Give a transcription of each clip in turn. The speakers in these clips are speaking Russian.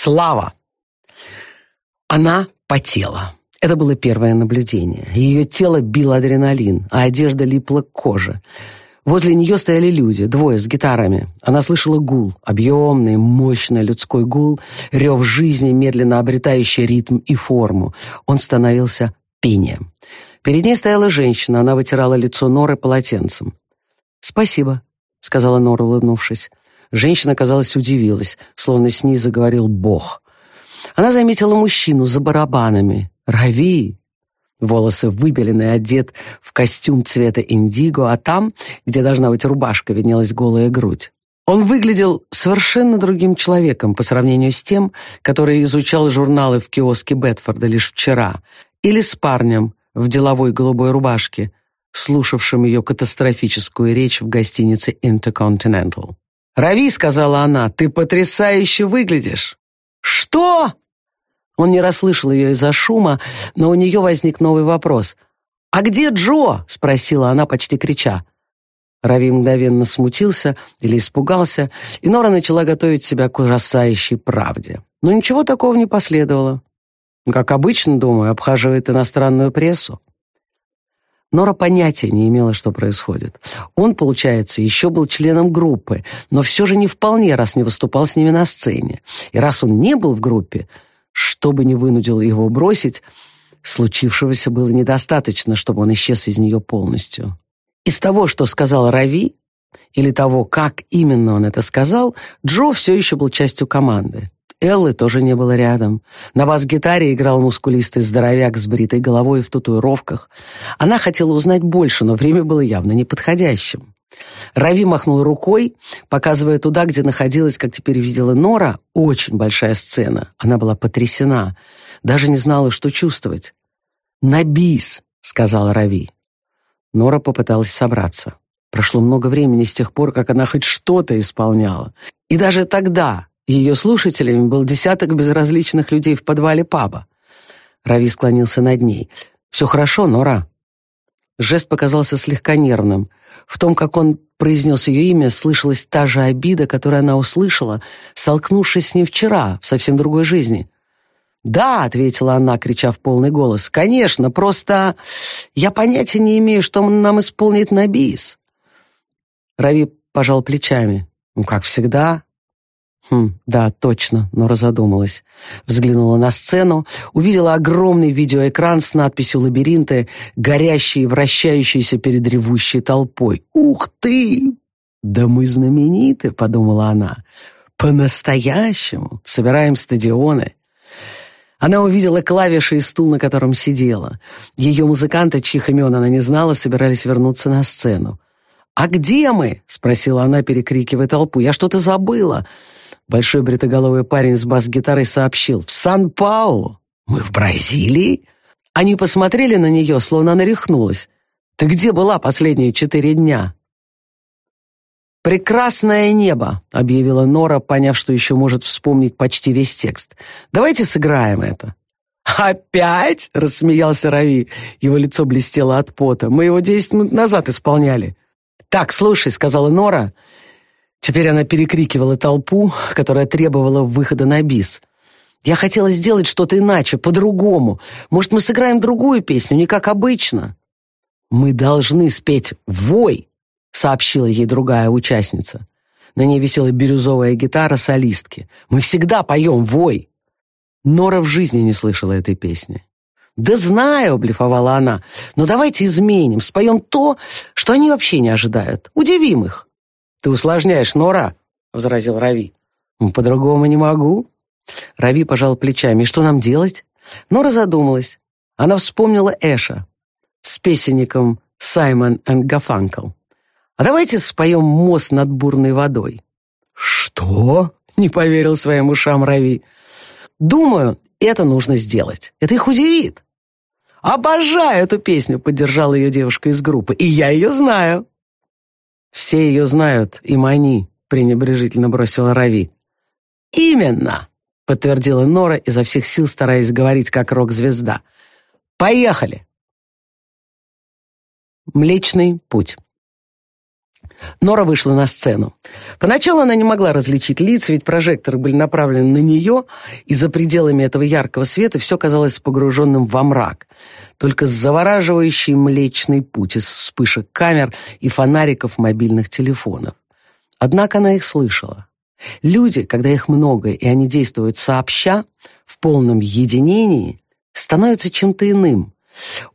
Слава! Она потела. Это было первое наблюдение. Ее тело бил адреналин, а одежда липла к коже. Возле нее стояли люди, двое с гитарами. Она слышала гул, объемный, мощный людской гул, рев жизни, медленно обретающий ритм и форму. Он становился пением. Перед ней стояла женщина, она вытирала лицо Норы полотенцем. «Спасибо», — сказала Нора, улыбнувшись. Женщина, казалось, удивилась, словно с ней заговорил Бог. Она заметила мужчину за барабанами. Рави. Волосы выбелены, одет в костюм цвета индиго, а там, где должна быть рубашка, виднелась голая грудь. Он выглядел совершенно другим человеком по сравнению с тем, который изучал журналы в киоске Бетфорда лишь вчера, или с парнем в деловой голубой рубашке, слушавшим ее катастрофическую речь в гостинице Intercontinental. «Рави», — сказала она, — «ты потрясающе выглядишь». «Что?» Он не расслышал ее из-за шума, но у нее возник новый вопрос. «А где Джо?» — спросила она, почти крича. Рави мгновенно смутился или испугался, и Нора начала готовить себя к ужасающей правде. Но ничего такого не последовало. Как обычно, думаю, обхаживает иностранную прессу. Нора понятия не имела, что происходит. Он, получается, еще был членом группы, но все же не вполне, раз не выступал с ними на сцене. И раз он не был в группе, что бы ни вынудило его бросить, случившегося было недостаточно, чтобы он исчез из нее полностью. Из того, что сказал Рави, или того, как именно он это сказал, Джо все еще был частью команды. Эллы тоже не было рядом. На бас-гитаре играл мускулистый здоровяк с бритой головой в татуировках. Она хотела узнать больше, но время было явно неподходящим. Рави махнул рукой, показывая туда, где находилась, как теперь видела Нора, очень большая сцена. Она была потрясена, даже не знала, что чувствовать. «На бис», — сказал Рави. Нора попыталась собраться. Прошло много времени с тех пор, как она хоть что-то исполняла. И даже тогда, ее слушателями был десяток безразличных людей в подвале паба. Рави склонился над ней. «Все хорошо, Нора». Жест показался слегка нервным. В том, как он произнес ее имя, слышалась та же обида, которую она услышала, столкнувшись с ней вчера, в совсем другой жизни. «Да», — ответила она, крича в полный голос, — «конечно, просто я понятия не имею, что нам исполнит на бис». Рави пожал плечами. «Ну, как всегда, Хм, да, точно, но разодумалась. Взглянула на сцену, увидела огромный видеоэкран с надписью «Лабиринты», горящий и вращающийся перед ревущей толпой. «Ух ты! Да мы знамениты!» — подумала она. «По-настоящему! Собираем стадионы!» Она увидела клавиши и стул, на котором сидела. Ее музыканты, чьих имен она не знала, собирались вернуться на сцену. «А где мы?» — спросила она, перекрикивая толпу. «Я что-то забыла!» Большой бритоголовый парень с бас-гитарой сообщил. «В Сан-Паулу? Мы в Бразилии?» Они посмотрели на нее, словно она рехнулась. «Ты где была последние четыре дня?» «Прекрасное небо», — объявила Нора, поняв, что еще может вспомнить почти весь текст. «Давайте сыграем это». «Опять?» — рассмеялся Рави. Его лицо блестело от пота. «Мы его десять минут назад исполняли». «Так, слушай», — сказала Нора, — Теперь она перекрикивала толпу, которая требовала выхода на бис. «Я хотела сделать что-то иначе, по-другому. Может, мы сыграем другую песню, не как обычно?» «Мы должны спеть «Вой», — сообщила ей другая участница. На ней висела бирюзовая гитара солистки. «Мы всегда поем «Вой». Нора в жизни не слышала этой песни. «Да знаю», — блефовала она, — «но давайте изменим, споем то, что они вообще не ожидают. Удивим их». «Ты усложняешь, Нора», — возразил Рави. «По-другому не могу». Рави пожал плечами. «Что нам делать?» Нора задумалась. Она вспомнила Эша с песенником Саймон энд Гафанкл. «А давайте споем мост над бурной водой». «Что?» — не поверил своим ушам Рави. «Думаю, это нужно сделать. Это их удивит». «Обожаю эту песню», — поддержала ее девушка из группы. «И я ее знаю». «Все ее знают, им они», — пренебрежительно бросила Рави. «Именно», — подтвердила Нора, изо всех сил стараясь говорить как рок-звезда. «Поехали!» Млечный путь. Нора вышла на сцену. Поначалу она не могла различить лиц, ведь прожекторы были направлены на нее, и за пределами этого яркого света все казалось погруженным во мрак. Только завораживающий млечный путь из вспышек камер и фонариков мобильных телефонов. Однако она их слышала. Люди, когда их много и они действуют сообща, в полном единении, становятся чем-то иным.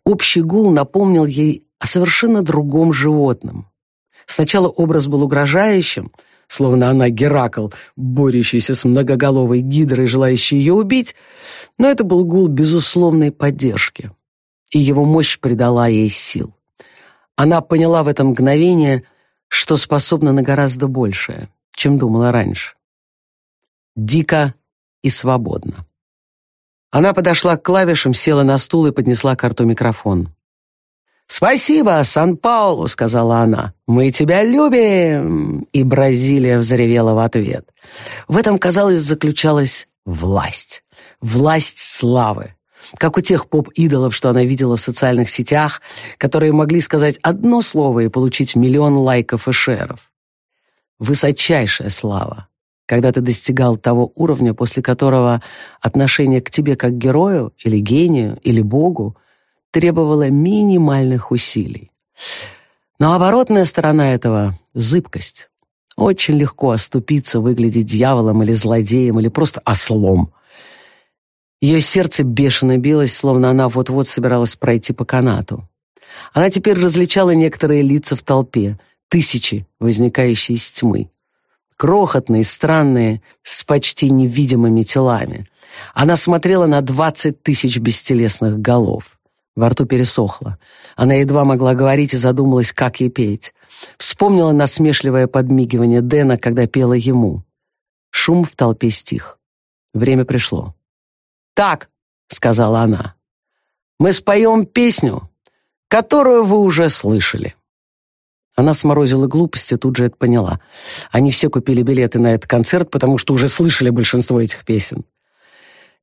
Общий гул напомнил ей о совершенно другом животном. Сначала образ был угрожающим, словно она Геракл, борющийся с многоголовой гидрой, желающей ее убить, но это был гул безусловной поддержки, и его мощь придала ей сил. Она поняла в это мгновение, что способна на гораздо большее, чем думала раньше. Дико и свободно. Она подошла к клавишам, села на стул и поднесла к рту микрофон. «Спасибо, Сан-Паулу», — сказала она. «Мы тебя любим!» И Бразилия взревела в ответ. В этом, казалось, заключалась власть. Власть славы. Как у тех поп-идолов, что она видела в социальных сетях, которые могли сказать одно слово и получить миллион лайков и шеров. Высочайшая слава, когда ты достигал того уровня, после которого отношение к тебе как герою или гению или богу требовало минимальных усилий. Но оборотная сторона этого — зыбкость. Очень легко оступиться, выглядеть дьяволом или злодеем, или просто ослом. Ее сердце бешено билось, словно она вот-вот собиралась пройти по канату. Она теперь различала некоторые лица в толпе, тысячи, возникающие из тьмы. Крохотные, странные, с почти невидимыми телами. Она смотрела на двадцать тысяч бестелесных голов. Во рту пересохло. Она едва могла говорить и задумалась, как ей петь. Вспомнила насмешливое подмигивание Дэна, когда пела ему. Шум в толпе стих. Время пришло. «Так», — сказала она, — «мы споем песню, которую вы уже слышали». Она сморозила глупости, тут же это поняла. Они все купили билеты на этот концерт, потому что уже слышали большинство этих песен.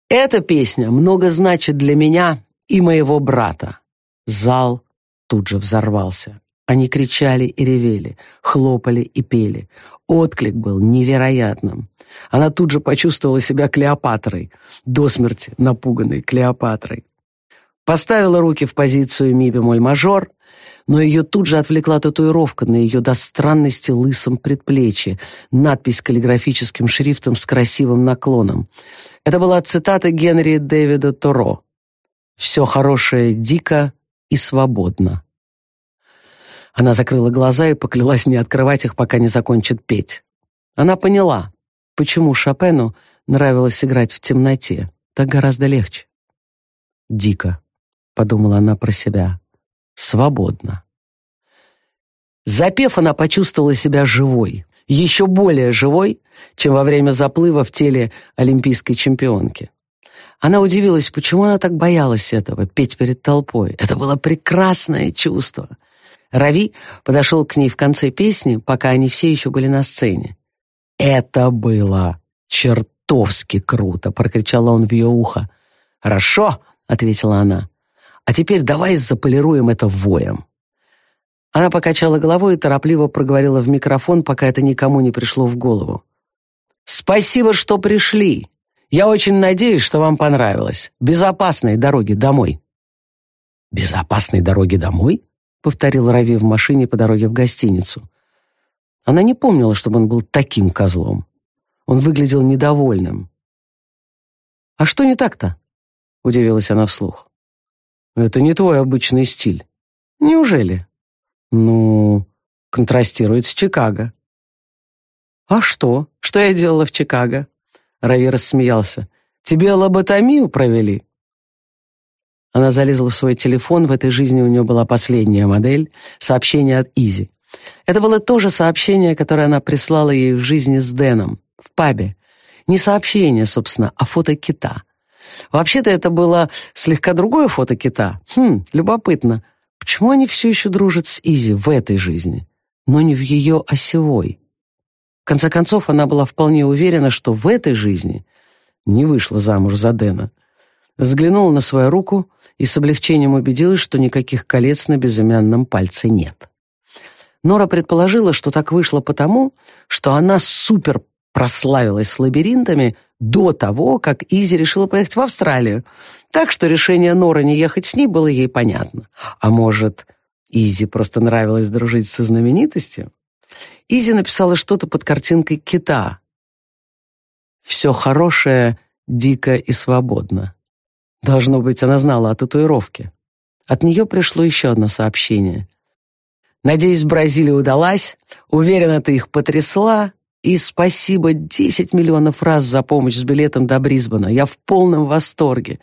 «Эта песня много значит для меня и моего брата. Зал тут же взорвался. Они кричали и ревели, хлопали и пели. Отклик был невероятным. Она тут же почувствовала себя Клеопатрой, до смерти напуганной Клеопатрой. Поставила руки в позицию ми бемоль мажор, но ее тут же отвлекла татуировка на ее до странности лысом предплечье, надпись каллиграфическим шрифтом с красивым наклоном. Это была цитата Генри Дэвида Торо. Все хорошее дико и свободно. Она закрыла глаза и поклялась не открывать их, пока не закончит петь. Она поняла, почему Шопену нравилось играть в темноте. Так гораздо легче. «Дико», — подумала она про себя, — «свободно». Запев, она почувствовала себя живой, еще более живой, чем во время заплыва в теле олимпийской чемпионки. Она удивилась, почему она так боялась этого, петь перед толпой. Это было прекрасное чувство. Рави подошел к ней в конце песни, пока они все еще были на сцене. «Это было чертовски круто!» — прокричал он в ее ухо. «Хорошо!» — ответила она. «А теперь давай заполируем это воем». Она покачала головой и торопливо проговорила в микрофон, пока это никому не пришло в голову. «Спасибо, что пришли. Я очень надеюсь, что вам понравилось. Безопасной дороги домой». «Безопасной дороги домой?» — повторил Рави в машине по дороге в гостиницу. Она не помнила, чтобы он был таким козлом. Он выглядел недовольным. «А что не так-то?» — удивилась она вслух. «Это не твой обычный стиль». «Неужели?» «Ну, контрастирует с Чикаго». «А что? Что я делала в Чикаго?» Рави рассмеялся. «Тебе лоботомию провели?» Она залезла в свой телефон, в этой жизни у нее была последняя модель, сообщение от Изи. Это было то же сообщение, которое она прислала ей в жизни с Дэном, в пабе. Не сообщение, собственно, а фото кита. Вообще-то это было слегка другое фото кита. Хм, любопытно. Почему они все еще дружат с Изи в этой жизни, но не в ее осевой? Конце концов, она была вполне уверена, что в этой жизни не вышла замуж за Дэна. Взглянула на свою руку и с облегчением убедилась, что никаких колец на безымянном пальце нет. Нора предположила, что так вышло потому, что она супер прославилась с лабиринтами до того, как Изи решила поехать в Австралию. Так что решение Норы не ехать с ней было ей понятно. А может, Изи просто нравилось дружить со знаменитостью? Изи написала что-то под картинкой кита. «Все хорошее, дико и свободно». Должно быть, она знала о татуировке. От нее пришло еще одно сообщение. «Надеюсь, Бразилия удалась. Уверена, ты их потрясла. И спасибо 10 миллионов раз за помощь с билетом до Брисбена. Я в полном восторге,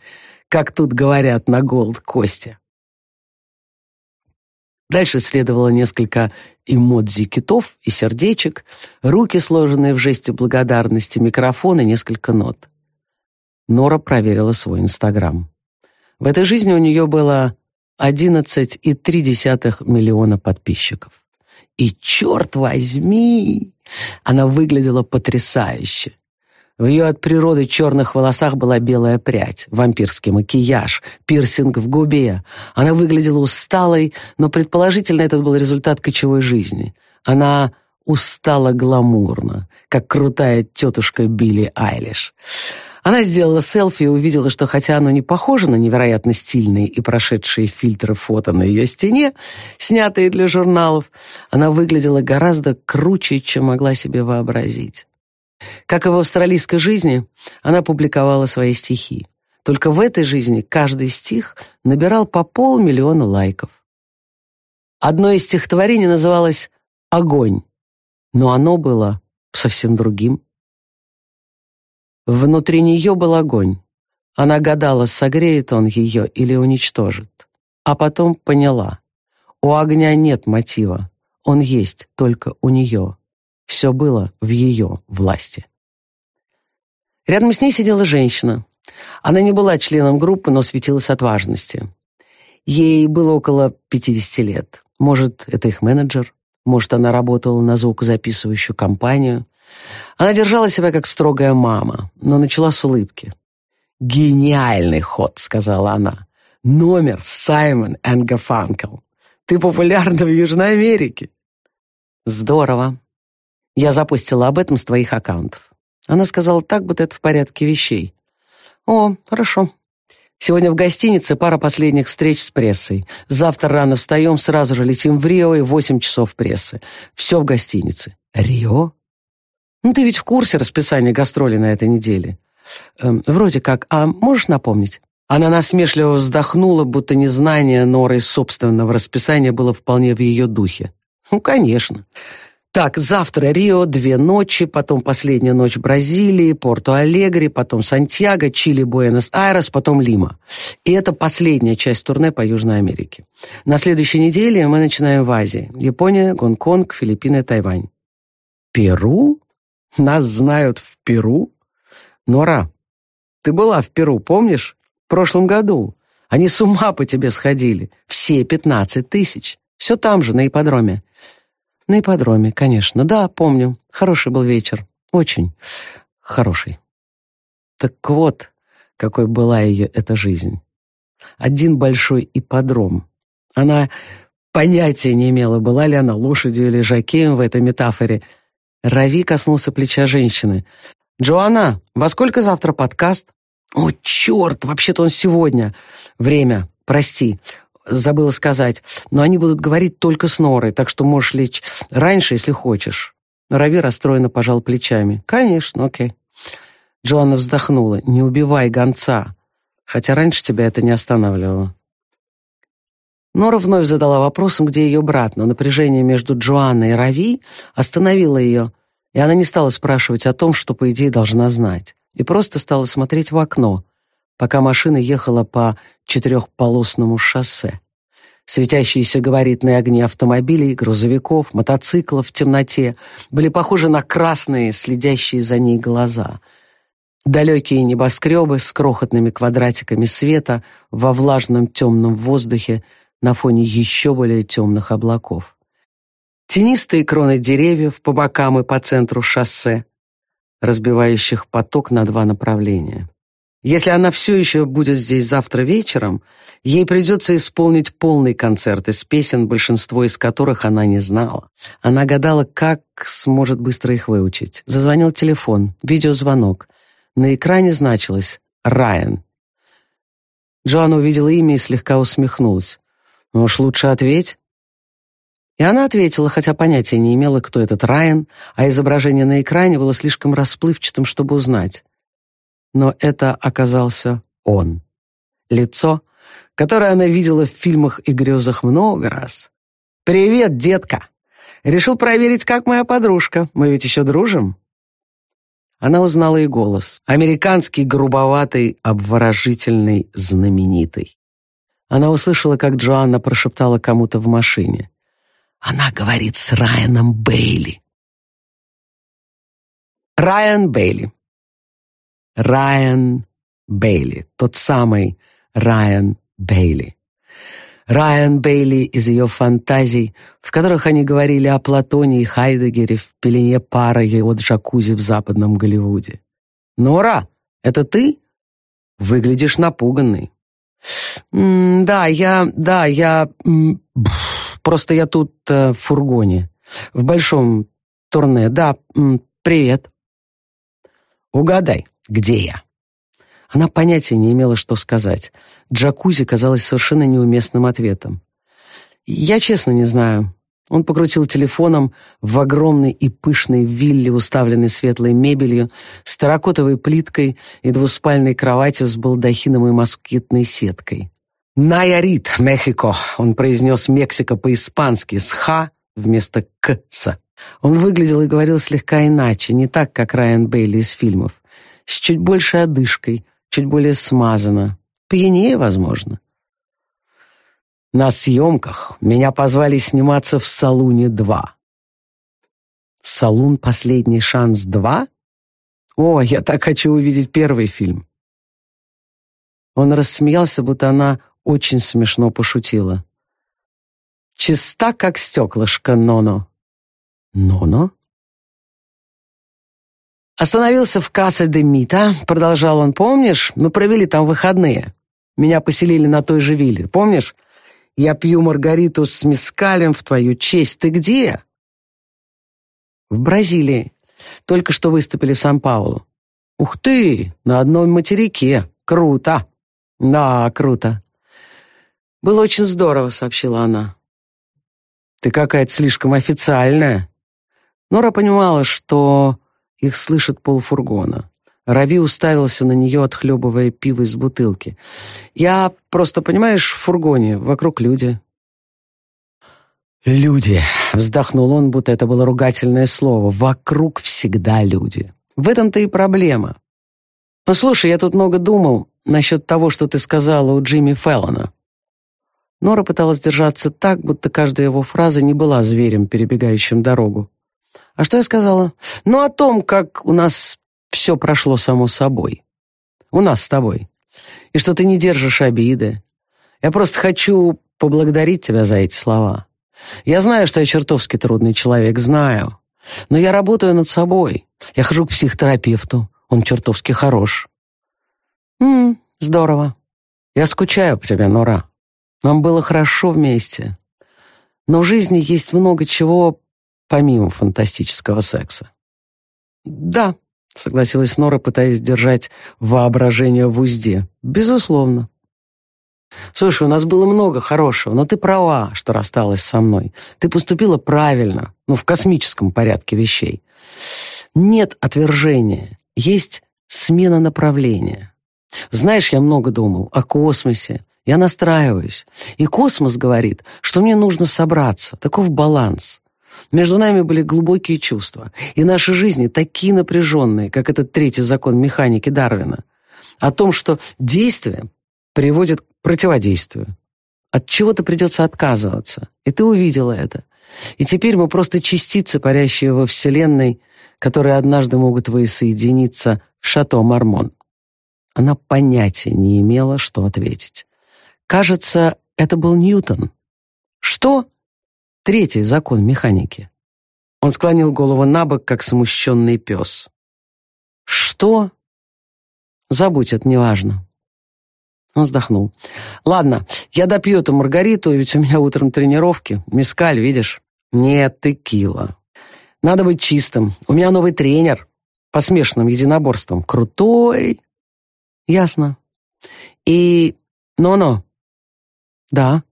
как тут говорят на Голд Косте». Дальше следовало несколько эмодзи китов и сердечек, руки, сложенные в жесте благодарности, микрофон и несколько нот. Нора проверила свой Инстаграм. В этой жизни у нее было 11,3 миллиона подписчиков. И черт возьми, она выглядела потрясающе. В ее от природы черных волосах была белая прядь, вампирский макияж, пирсинг в губе. Она выглядела усталой, но предположительно этот был результат кочевой жизни. Она устала гламурно, как крутая тетушка Билли Айлиш. Она сделала селфи и увидела, что хотя оно не похоже на невероятно стильные и прошедшие фильтры фото на ее стене, снятые для журналов, она выглядела гораздо круче, чем могла себе вообразить. Как и в австралийской жизни, она публиковала свои стихи. Только в этой жизни каждый стих набирал по полмиллиона лайков. Одно из стихотворений называлось «Огонь», но оно было совсем другим. Внутри нее был огонь. Она гадала, согреет он ее или уничтожит. А потом поняла. У огня нет мотива. Он есть только у нее. Все было в ее власти. Рядом с ней сидела женщина. Она не была членом группы, но светилась от важности. Ей было около 50 лет. Может, это их менеджер, может, она работала на звукозаписывающую компанию. Она держала себя как строгая мама, но начала с улыбки. «Гениальный ход», — сказала она. «Номер Саймон энд Гарфанкел. Ты популярна в Южной Америке». «Здорово. Я запустила об этом с твоих аккаунтов». Она сказала так, будто это в порядке вещей. «О, хорошо. Сегодня в гостинице пара последних встреч с прессой. Завтра рано встаем, сразу же летим в Рио и восемь часов прессы. Все в гостинице». «Рио?» Ну, ты ведь в курсе расписания гастролей на этой неделе. Эм, вроде как. А можешь напомнить? Она насмешливо вздохнула, будто незнание Норы собственного расписания было вполне в ее духе. Ну, конечно. Так, завтра Рио, две ночи, потом последняя ночь в Бразилии, Порту-Алегри, потом Сантьяго, Чили, Буэнос-Айрес, потом Лима. И это последняя часть турне по Южной Америке. На следующей неделе мы начинаем в Азии. Япония, Гонконг, Филиппины, Тайвань. Перу? Нас знают в Перу? Нора, ты была в Перу, помнишь? В прошлом году. Они с ума по тебе сходили. Все пятнадцать тысяч. Все там же, на ипподроме. На ипподроме, конечно. Да, помню. Хороший был вечер. Очень хороший. Так вот, какой была ее эта жизнь. Один большой ипподром. Она понятия не имела, была ли она лошадью или жакеем в этой метафоре, Рави коснулся плеча женщины. «Джоанна, во сколько завтра подкаст?» «О, черт, вообще-то он сегодня. Время, прости, забыла сказать. Но они будут говорить только с Норой, так что можешь лечь раньше, если хочешь». Рави расстроенно пожал плечами. «Конечно, окей». Джоанна вздохнула. «Не убивай гонца, хотя раньше тебя это не останавливало». Нора вновь задала вопросом, где ее брат, но напряжение между Джоанной и Рави остановило ее, и она не стала спрашивать о том, что, по идее, должна знать, и просто стала смотреть в окно, пока машина ехала по четырехполосному шоссе. Светящиеся габаритные огни автомобилей, грузовиков, мотоциклов в темноте были похожи на красные, следящие за ней глаза. Далекие небоскребы с крохотными квадратиками света во влажном темном воздухе на фоне еще более темных облаков. Тенистые кроны деревьев по бокам и по центру шоссе, разбивающих поток на два направления. Если она все еще будет здесь завтра вечером, ей придется исполнить полный концерт из песен, большинство из которых она не знала. Она гадала, как сможет быстро их выучить. Зазвонил телефон, видеозвонок. На экране значилось «Райан». Джоанна увидела имя и слегка усмехнулась. «Ну уж лучше ответь». И она ответила, хотя понятия не имела, кто этот Райан, а изображение на экране было слишком расплывчатым, чтобы узнать. Но это оказался он. Лицо, которое она видела в фильмах и грезах много раз. «Привет, детка! Решил проверить, как моя подружка. Мы ведь еще дружим?» Она узнала и голос. Американский, грубоватый, обворожительный, знаменитый. Она услышала, как Джоанна прошептала кому-то в машине. Она говорит с Райаном Бейли. Райан Бейли. Райан Бейли. Тот самый Райан Бейли. Райан Бейли из ее фантазий, в которых они говорили о Платоне и Хайдегере в пелене пара его джакузи в западном Голливуде. «Нора, это ты? Выглядишь напуганный». «Да, я... Да, я... Просто я тут э, в фургоне. В большом турне. Да, привет». «Угадай, где я?» Она понятия не имела, что сказать. Джакузи казалось совершенно неуместным ответом. «Я честно не знаю». Он покрутил телефоном в огромной и пышной вилле, уставленной светлой мебелью, с терракотовой плиткой и двуспальной кроватью с балдахином и москитной сеткой. «Найарит, Мехико», — он произнес «Мексика» по-испански, с «ха» вместо «кса». Он выглядел и говорил слегка иначе, не так, как Райан Бейли из фильмов, с чуть большей одышкой — чуть более смазано, пьянее, возможно. На съемках меня позвали сниматься в «Салуне-2». «Салун. Последний шанс 2»? О, я так хочу увидеть первый фильм. Он рассмеялся, будто она очень смешно пошутила. «Чиста, как стеклышко, Ноно». «Ноно?» Остановился в Кассе де продолжал он, помнишь? Мы провели там выходные. Меня поселили на той же вилле, помнишь? Я пью маргариту с мискалем в твою честь. Ты где? В Бразилии. Только что выступили в Сан-Паулу. Ух ты, на одном материке. Круто. Да, круто. Было очень здорово, сообщила она. Ты какая-то слишком официальная. Нора понимала, что их слышит полфургона. Рави уставился на нее, отхлебывая пиво из бутылки. «Я просто, понимаешь, в фургоне, вокруг люди». «Люди», — вздохнул он, будто это было ругательное слово. «Вокруг всегда люди. В этом-то и проблема. Ну, слушай, я тут много думал насчет того, что ты сказала у Джимми Феллона». Нора пыталась держаться так, будто каждая его фраза не была зверем, перебегающим дорогу. А что я сказала? Ну, о том, как у нас все прошло само собой. У нас с тобой. И что ты не держишь обиды. Я просто хочу поблагодарить тебя за эти слова. Я знаю, что я чертовски трудный человек, знаю. Но я работаю над собой. Я хожу к психотерапевту. Он чертовски хорош. М здорово. Я скучаю по тебе, Нора. Нам было хорошо вместе. Но в жизни есть много чего, помимо фантастического секса. «Да», — согласилась Нора, пытаясь держать воображение в узде. «Безусловно». «Слушай, у нас было много хорошего, но ты права, что рассталась со мной. Ты поступила правильно, ну, в космическом порядке вещей. Нет отвержения, есть смена направления. Знаешь, я много думал о космосе, я настраиваюсь. И космос говорит, что мне нужно собраться, таков баланс. Между нами были глубокие чувства, и наши жизни такие напряженные, как этот третий закон механики Дарвина, о том, что действие приводит к противодействию. От чего-то придется отказываться, и ты увидела это. И теперь мы просто частицы, парящие во Вселенной, которые однажды могут воссоединиться в Шато Мармон. Она понятия не имела, что ответить. Кажется, это был Ньютон. Что? Третий закон механики. Он склонил голову на бок, как смущенный пес. «Что?» Забудь, это неважно. Он вздохнул. «Ладно, я допью эту Маргариту, ведь у меня утром тренировки. Мискаль, видишь?» «Нет, текила. Надо быть чистым. У меня новый тренер по смешанным единоборствам. Крутой!» «Ясно. И... Но-но. Да.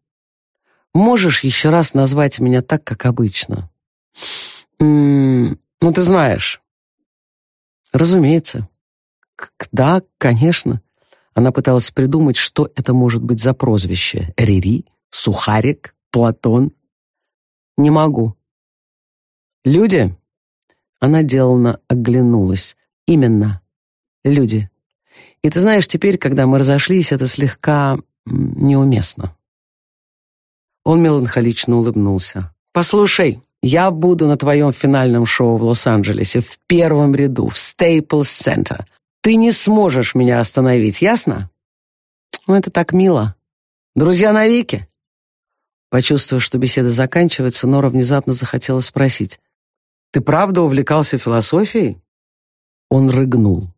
Можешь еще раз назвать меня так, как обычно?» М «Ну, ты знаешь». «Разумеется. Да, конечно». Она пыталась придумать, что это может быть за прозвище. Рири? Сухарик? Платон? Не могу. Люди? Она деланно оглянулась. Именно. Люди. И ты знаешь, теперь, когда мы разошлись, это слегка неуместно. Он меланхолично улыбнулся. «Послушай, я буду на твоем финальном шоу в Лос-Анджелесе в первом ряду, в Staples Center. Ты не сможешь меня остановить, ясно? Ну, это так мило. Друзья навеки. Почувствовав, что беседа заканчивается, Нора внезапно захотела спросить. «Ты правда увлекался философией?» Он рыгнул.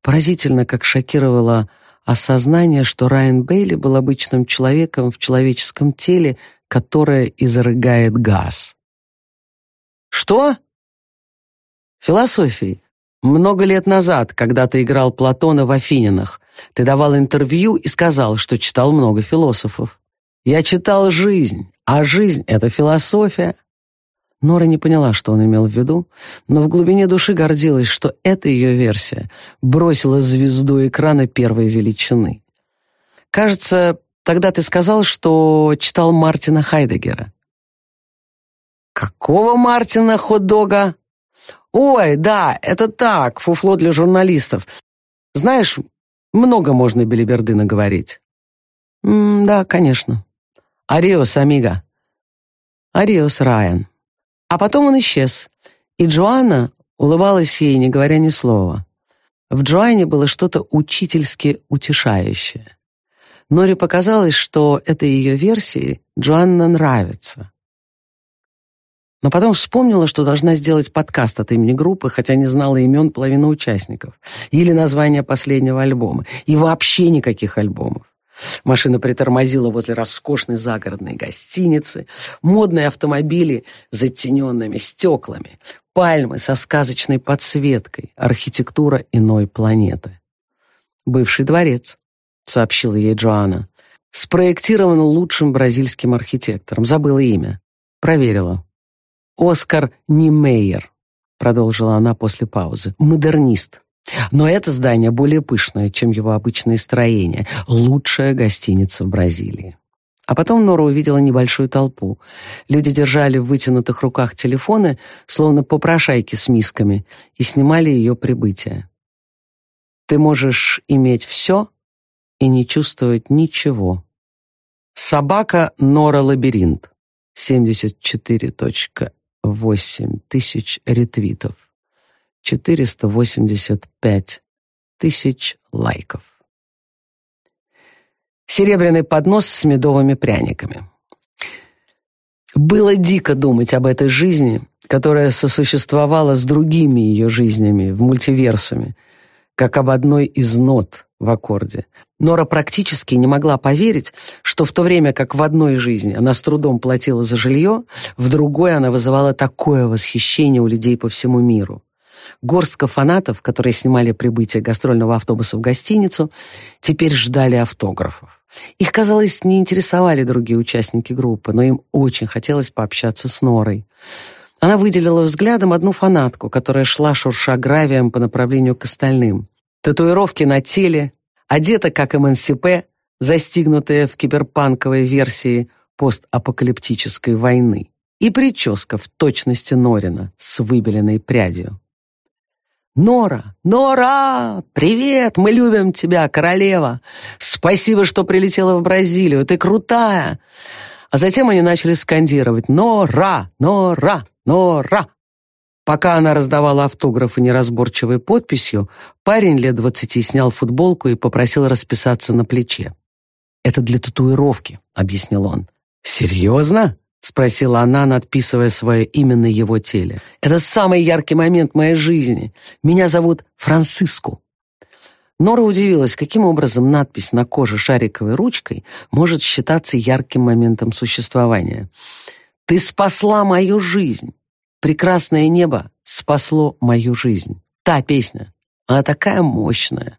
Поразительно, как шокировало осознание, что Райан Бейли был обычным человеком в человеческом теле, которое изрыгает газ. «Что?» «Философией. Много лет назад, когда ты играл Платона в Афининах, ты давал интервью и сказал, что читал много философов. Я читал жизнь, а жизнь — это философия. Нора не поняла, что он имел в виду, но в глубине души гордилась, что эта ее версия бросила звезду экрана первой величины. Кажется, тогда ты сказал, что читал Мартина Хайдегера. «Какого Мартина хот-дога?» «Ой, да, это так, фуфло для журналистов. Знаешь, много можно белиберды наговорить». М «Да, конечно. Ариос, амиго». «Ариос, Райан». А потом он исчез, и Джоанна улыбалась ей, не говоря ни слова. В Джоанне было что-то учительски утешающее. Норе показалось, что этой ее версии Джоанна нравится. Но потом вспомнила, что должна сделать подкаст от имени группы, хотя не знала имен половины участников. Или название последнего альбома. И вообще никаких альбомов. Машина притормозила возле роскошной загородной гостиницы, модные автомобили с затененными стеклами, пальмы со сказочной подсветкой, архитектура иной планеты. «Бывший дворец», — сообщила ей Джоанна, спроектирован лучшим бразильским архитектором. Забыла имя. Проверила. Оскар Нимейер, продолжила она после паузы, модернист. Но это здание более пышное, чем его обычные строения. Лучшая гостиница в Бразилии. А потом Нора увидела небольшую толпу. Люди держали в вытянутых руках телефоны, словно попрошайки с мисками, и снимали ее прибытие. Ты можешь иметь все и не чувствовать ничего. Собака Нора Лабиринт. 74. 8 тысяч ретвитов, 485 тысяч лайков. Серебряный поднос с медовыми пряниками. Было дико думать об этой жизни, которая сосуществовала с другими ее жизнями в мультиверсуме, как об одной из нот в аккорде. Нора практически не могла поверить, что в то время как в одной жизни она с трудом платила за жилье, в другой она вызывала такое восхищение у людей по всему миру. Горстка фанатов, которые снимали прибытие гастрольного автобуса в гостиницу, теперь ждали автографов. Их, казалось, не интересовали другие участники группы, но им очень хотелось пообщаться с Норой. Она выделила взглядом одну фанатку, которая шла шурша гравием по направлению к остальным. Татуировки на теле, одета как МНСП, застигнутая в киберпанковой версии постапокалиптической войны, и прическа в точности Норина с выбеленной прядью. «Нора! Нора! Привет! Мы любим тебя, королева! Спасибо, что прилетела в Бразилию! Ты крутая!» А затем они начали скандировать «Нора! Нора! Нора!» Пока она раздавала автографы неразборчивой подписью, парень лет двадцати снял футболку и попросил расписаться на плече. «Это для татуировки», — объяснил он. «Серьезно?» — спросила она, надписывая свое имя на его теле. «Это самый яркий момент моей жизни. Меня зовут Франциску». Нора удивилась, каким образом надпись на коже шариковой ручкой может считаться ярким моментом существования. «Ты спасла мою жизнь! Прекрасное небо спасло мою жизнь!» Та песня. Она такая мощная.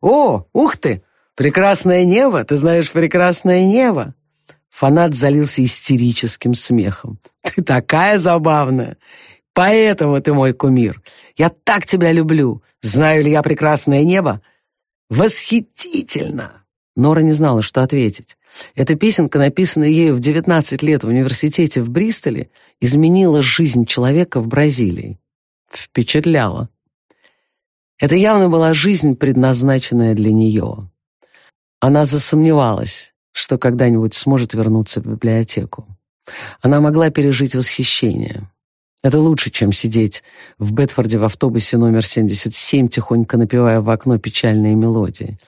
«О, ух ты! Прекрасное небо! Ты знаешь прекрасное небо!» Фанат залился истерическим смехом. «Ты такая забавная! Поэтому ты мой кумир! Я так тебя люблю! Знаю ли я прекрасное небо? Восхитительно!» Нора не знала, что ответить. Эта песенка, написанная ею в 19 лет в университете в Бристоле, изменила жизнь человека в Бразилии. Впечатляла. Это явно была жизнь, предназначенная для нее. Она засомневалась, что когда-нибудь сможет вернуться в библиотеку. Она могла пережить восхищение. Это лучше, чем сидеть в Бетфорде в автобусе номер 77, тихонько напевая в окно печальные мелодии.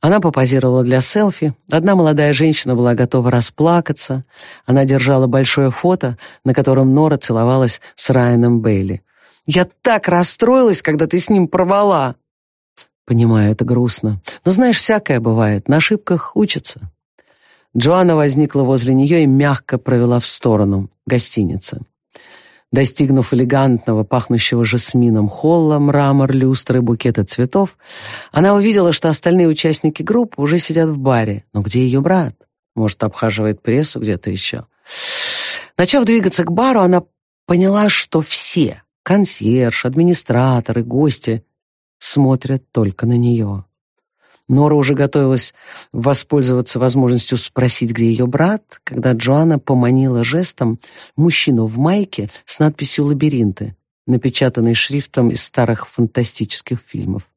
Она попозировала для селфи. Одна молодая женщина была готова расплакаться. Она держала большое фото, на котором Нора целовалась с Райаном Бейли. «Я так расстроилась, когда ты с ним порвала!» «Понимаю, это грустно. Но знаешь, всякое бывает. На ошибках учатся». Джоанна возникла возле нее и мягко провела в сторону гостиницы. Достигнув элегантного, пахнущего жасмином холла, мрамор, люстры, букеты цветов, она увидела, что остальные участники группы уже сидят в баре. Но где ее брат? Может, обхаживает прессу где-то еще? Начав двигаться к бару, она поняла, что все — консьерж, администраторы, гости — смотрят только на нее. Нора уже готовилась воспользоваться возможностью спросить, где ее брат, когда Джоанна поманила жестом мужчину в майке с надписью «Лабиринты», напечатанной шрифтом из старых фантастических фильмов.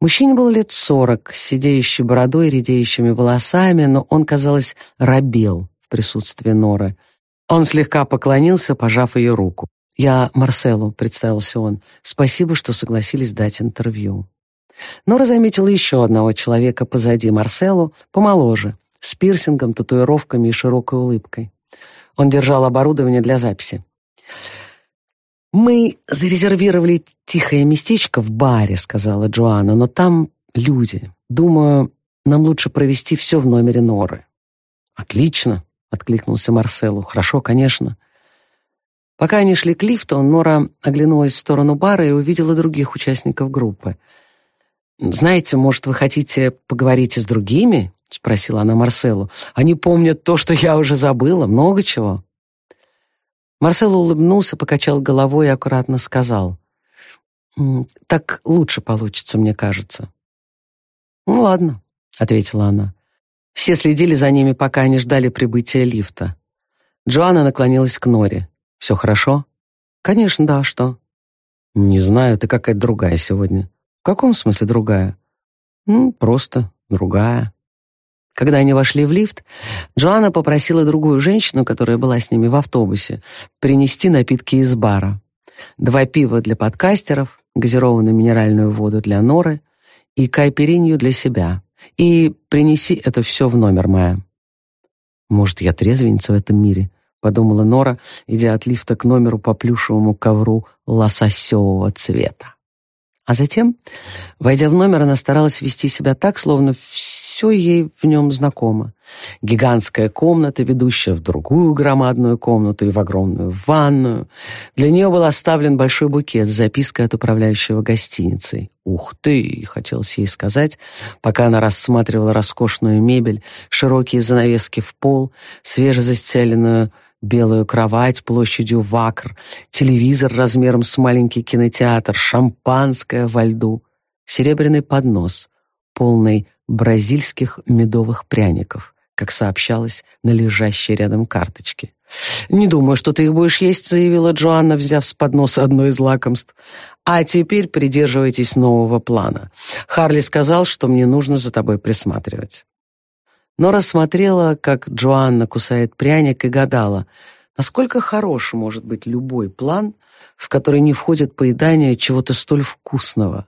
Мужчине было лет сорок, сидеющей бородой редеющими волосами, но он, казалось, робел в присутствии Норы. Он слегка поклонился, пожав ее руку. «Я Марселу», — представился он. «Спасибо, что согласились дать интервью». Нора заметила еще одного человека позади Марселу, помоложе, с пирсингом, татуировками и широкой улыбкой. Он держал оборудование для записи. «Мы зарезервировали тихое местечко в баре», — сказала Джоанна, «но там люди. Думаю, нам лучше провести все в номере Норы». «Отлично», — откликнулся Марселу. «Хорошо, конечно». Пока они шли к лифту, Нора оглянулась в сторону бара и увидела других участников группы — «Знаете, может, вы хотите поговорить с другими?» — спросила она Марселу. «Они помнят то, что я уже забыла, много чего». Марсело улыбнулся, покачал головой и аккуратно сказал. «Так лучше получится, мне кажется». «Ну ладно», — ответила она. Все следили за ними, пока они ждали прибытия лифта. Джоанна наклонилась к Норе. «Все хорошо?» «Конечно, да, что?» «Не знаю, ты какая-то другая сегодня». В каком смысле другая? Ну, просто другая. Когда они вошли в лифт, Джоанна попросила другую женщину, которая была с ними в автобусе, принести напитки из бара. Два пива для подкастеров, газированную минеральную воду для Норы и кайперинью для себя. И принеси это все в номер, Майя. Может, я трезвенница в этом мире, подумала Нора, идя от лифта к номеру по плюшевому ковру лососевого цвета. А затем, войдя в номер, она старалась вести себя так, словно все ей в нем знакомо. Гигантская комната, ведущая в другую громадную комнату и в огромную ванную. Для нее был оставлен большой букет с запиской от управляющего гостиницей. «Ух ты!» — хотелось ей сказать, пока она рассматривала роскошную мебель, широкие занавески в пол, свежезастеленную белую кровать площадью в акр, телевизор размером с маленький кинотеатр, шампанское во льду, серебряный поднос, полный бразильских медовых пряников, как сообщалось на лежащей рядом карточке. «Не думаю, что ты их будешь есть», — заявила Джоанна, взяв с подноса одно из лакомств. «А теперь придерживайтесь нового плана. Харли сказал, что мне нужно за тобой присматривать» но рассмотрела, как Джоанна кусает пряник и гадала, насколько хорош может быть любой план, в который не входит поедание чего-то столь вкусного.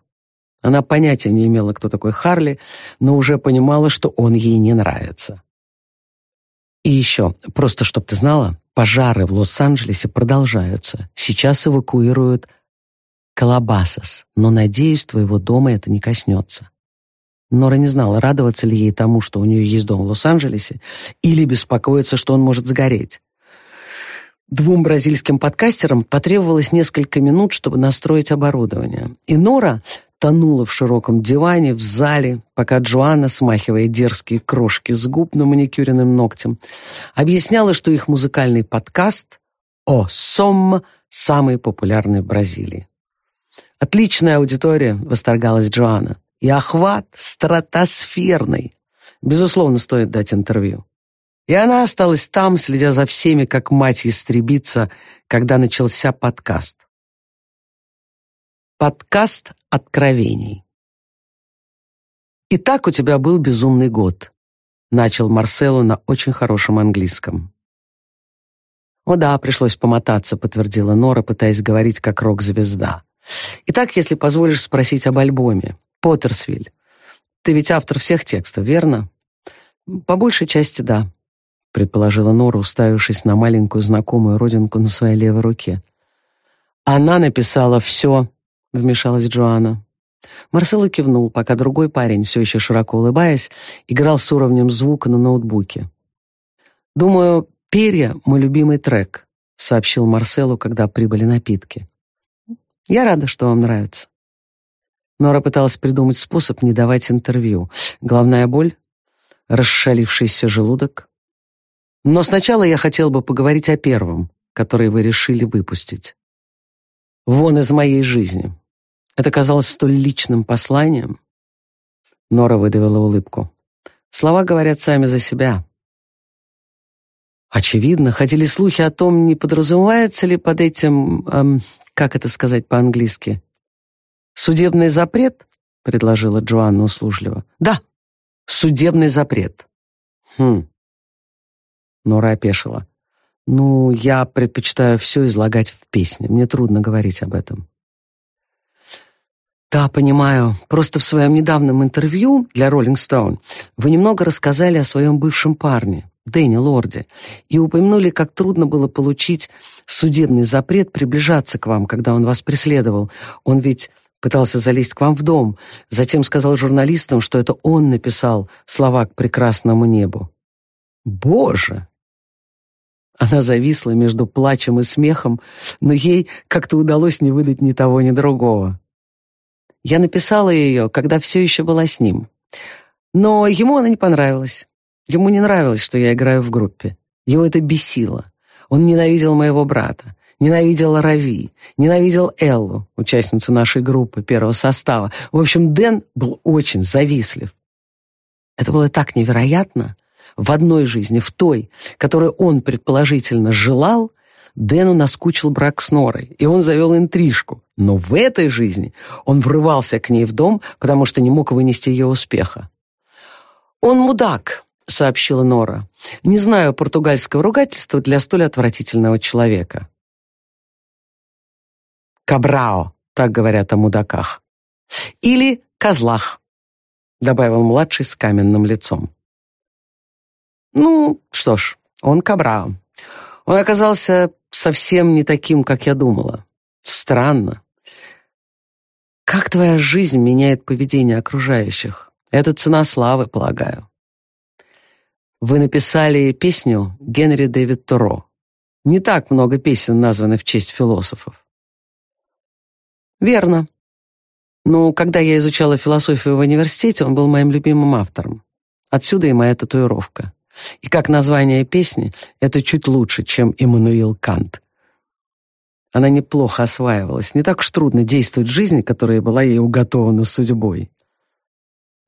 Она понятия не имела, кто такой Харли, но уже понимала, что он ей не нравится. И еще, просто чтоб ты знала, пожары в Лос-Анджелесе продолжаются. Сейчас эвакуируют Колобасос, но, надеюсь, твоего дома это не коснется». Нора не знала, радоваться ли ей тому, что у нее есть дом в Лос-Анджелесе, или беспокоиться, что он может сгореть. Двум бразильским подкастерам потребовалось несколько минут, чтобы настроить оборудование. И Нора тонула в широком диване в зале, пока Джоанна, смахивая дерзкие крошки с губ на маникюренным ногтем, объясняла, что их музыкальный подкаст «О Сомма» самый популярный в Бразилии. «Отличная аудитория», — восторгалась Джоанна. «И охват стратосферный. Безусловно, стоит дать интервью». И она осталась там, следя за всеми, как мать-истребица, когда начался подкаст. Подкаст откровений. «Итак, у тебя был безумный год», — начал Марселу на очень хорошем английском. «О да, пришлось помотаться», — подтвердила Нора, пытаясь говорить как рок-звезда. «Итак, если позволишь спросить об альбоме. Поттерсвиль. Ты ведь автор всех текстов, верно?» «По большей части, да», — предположила Нора, уставившись на маленькую знакомую родинку на своей левой руке. «Она написала все», — вмешалась Джоанна. Марсело кивнул, пока другой парень, все еще широко улыбаясь, играл с уровнем звука на ноутбуке. «Думаю, «Перья — мой любимый трек», — сообщил Марселу, когда прибыли напитки. «Я рада, что вам нравится». Нора пыталась придумать способ не давать интервью. Головная боль, расшалившийся желудок. Но сначала я хотел бы поговорить о первом, который вы решили выпустить. «Вон из моей жизни». Это казалось столь личным посланием. Нора выдавила улыбку. Слова говорят сами за себя. Очевидно, ходили слухи о том, не подразумевается ли под этим, эм, как это сказать по-английски, судебный запрет, предложила Джоанна услужливо. Да, судебный запрет. Хм. Нора опешила. Ну, я предпочитаю все излагать в песне. Мне трудно говорить об этом. Да, понимаю. Просто в своем недавнем интервью для Rolling Stone вы немного рассказали о своем бывшем парне. Дэнни Лорди, и упомянули, как трудно было получить судебный запрет приближаться к вам, когда он вас преследовал. Он ведь пытался залезть к вам в дом, затем сказал журналистам, что это он написал слова к прекрасному небу. Боже! Она зависла между плачем и смехом, но ей как-то удалось не выдать ни того, ни другого. Я написала ее, когда все еще была с ним. Но ему она не понравилась. Ему не нравилось, что я играю в группе. Его это бесило. Он ненавидел моего брата, ненавидел Рави, ненавидел Эллу, участницу нашей группы первого состава. В общем, Дэн был очень завистлив. Это было так невероятно. В одной жизни, в той, которую он предположительно желал, Дэну наскучил брак с Норой, и он завел интрижку. Но в этой жизни он врывался к ней в дом, потому что не мог вынести ее успеха. «Он мудак», — сообщила Нора. «Не знаю португальского ругательства для столь отвратительного человека». «Кабрао», — так говорят о мудаках. «Или козлах», — добавил младший с каменным лицом. «Ну, что ж, он кабрао. Он оказался совсем не таким, как я думала. Странно. Как твоя жизнь меняет поведение окружающих? Это цена славы, полагаю. Вы написали песню Генри Дэвид Торо. Не так много песен названы в честь философов. Верно. Но когда я изучала философию в университете, он был моим любимым автором. Отсюда и моя татуировка. И как название песни, это чуть лучше, чем Иммануил Кант. Она неплохо осваивалась, не так уж трудно действовать в жизни, которая была ей уготована судьбой.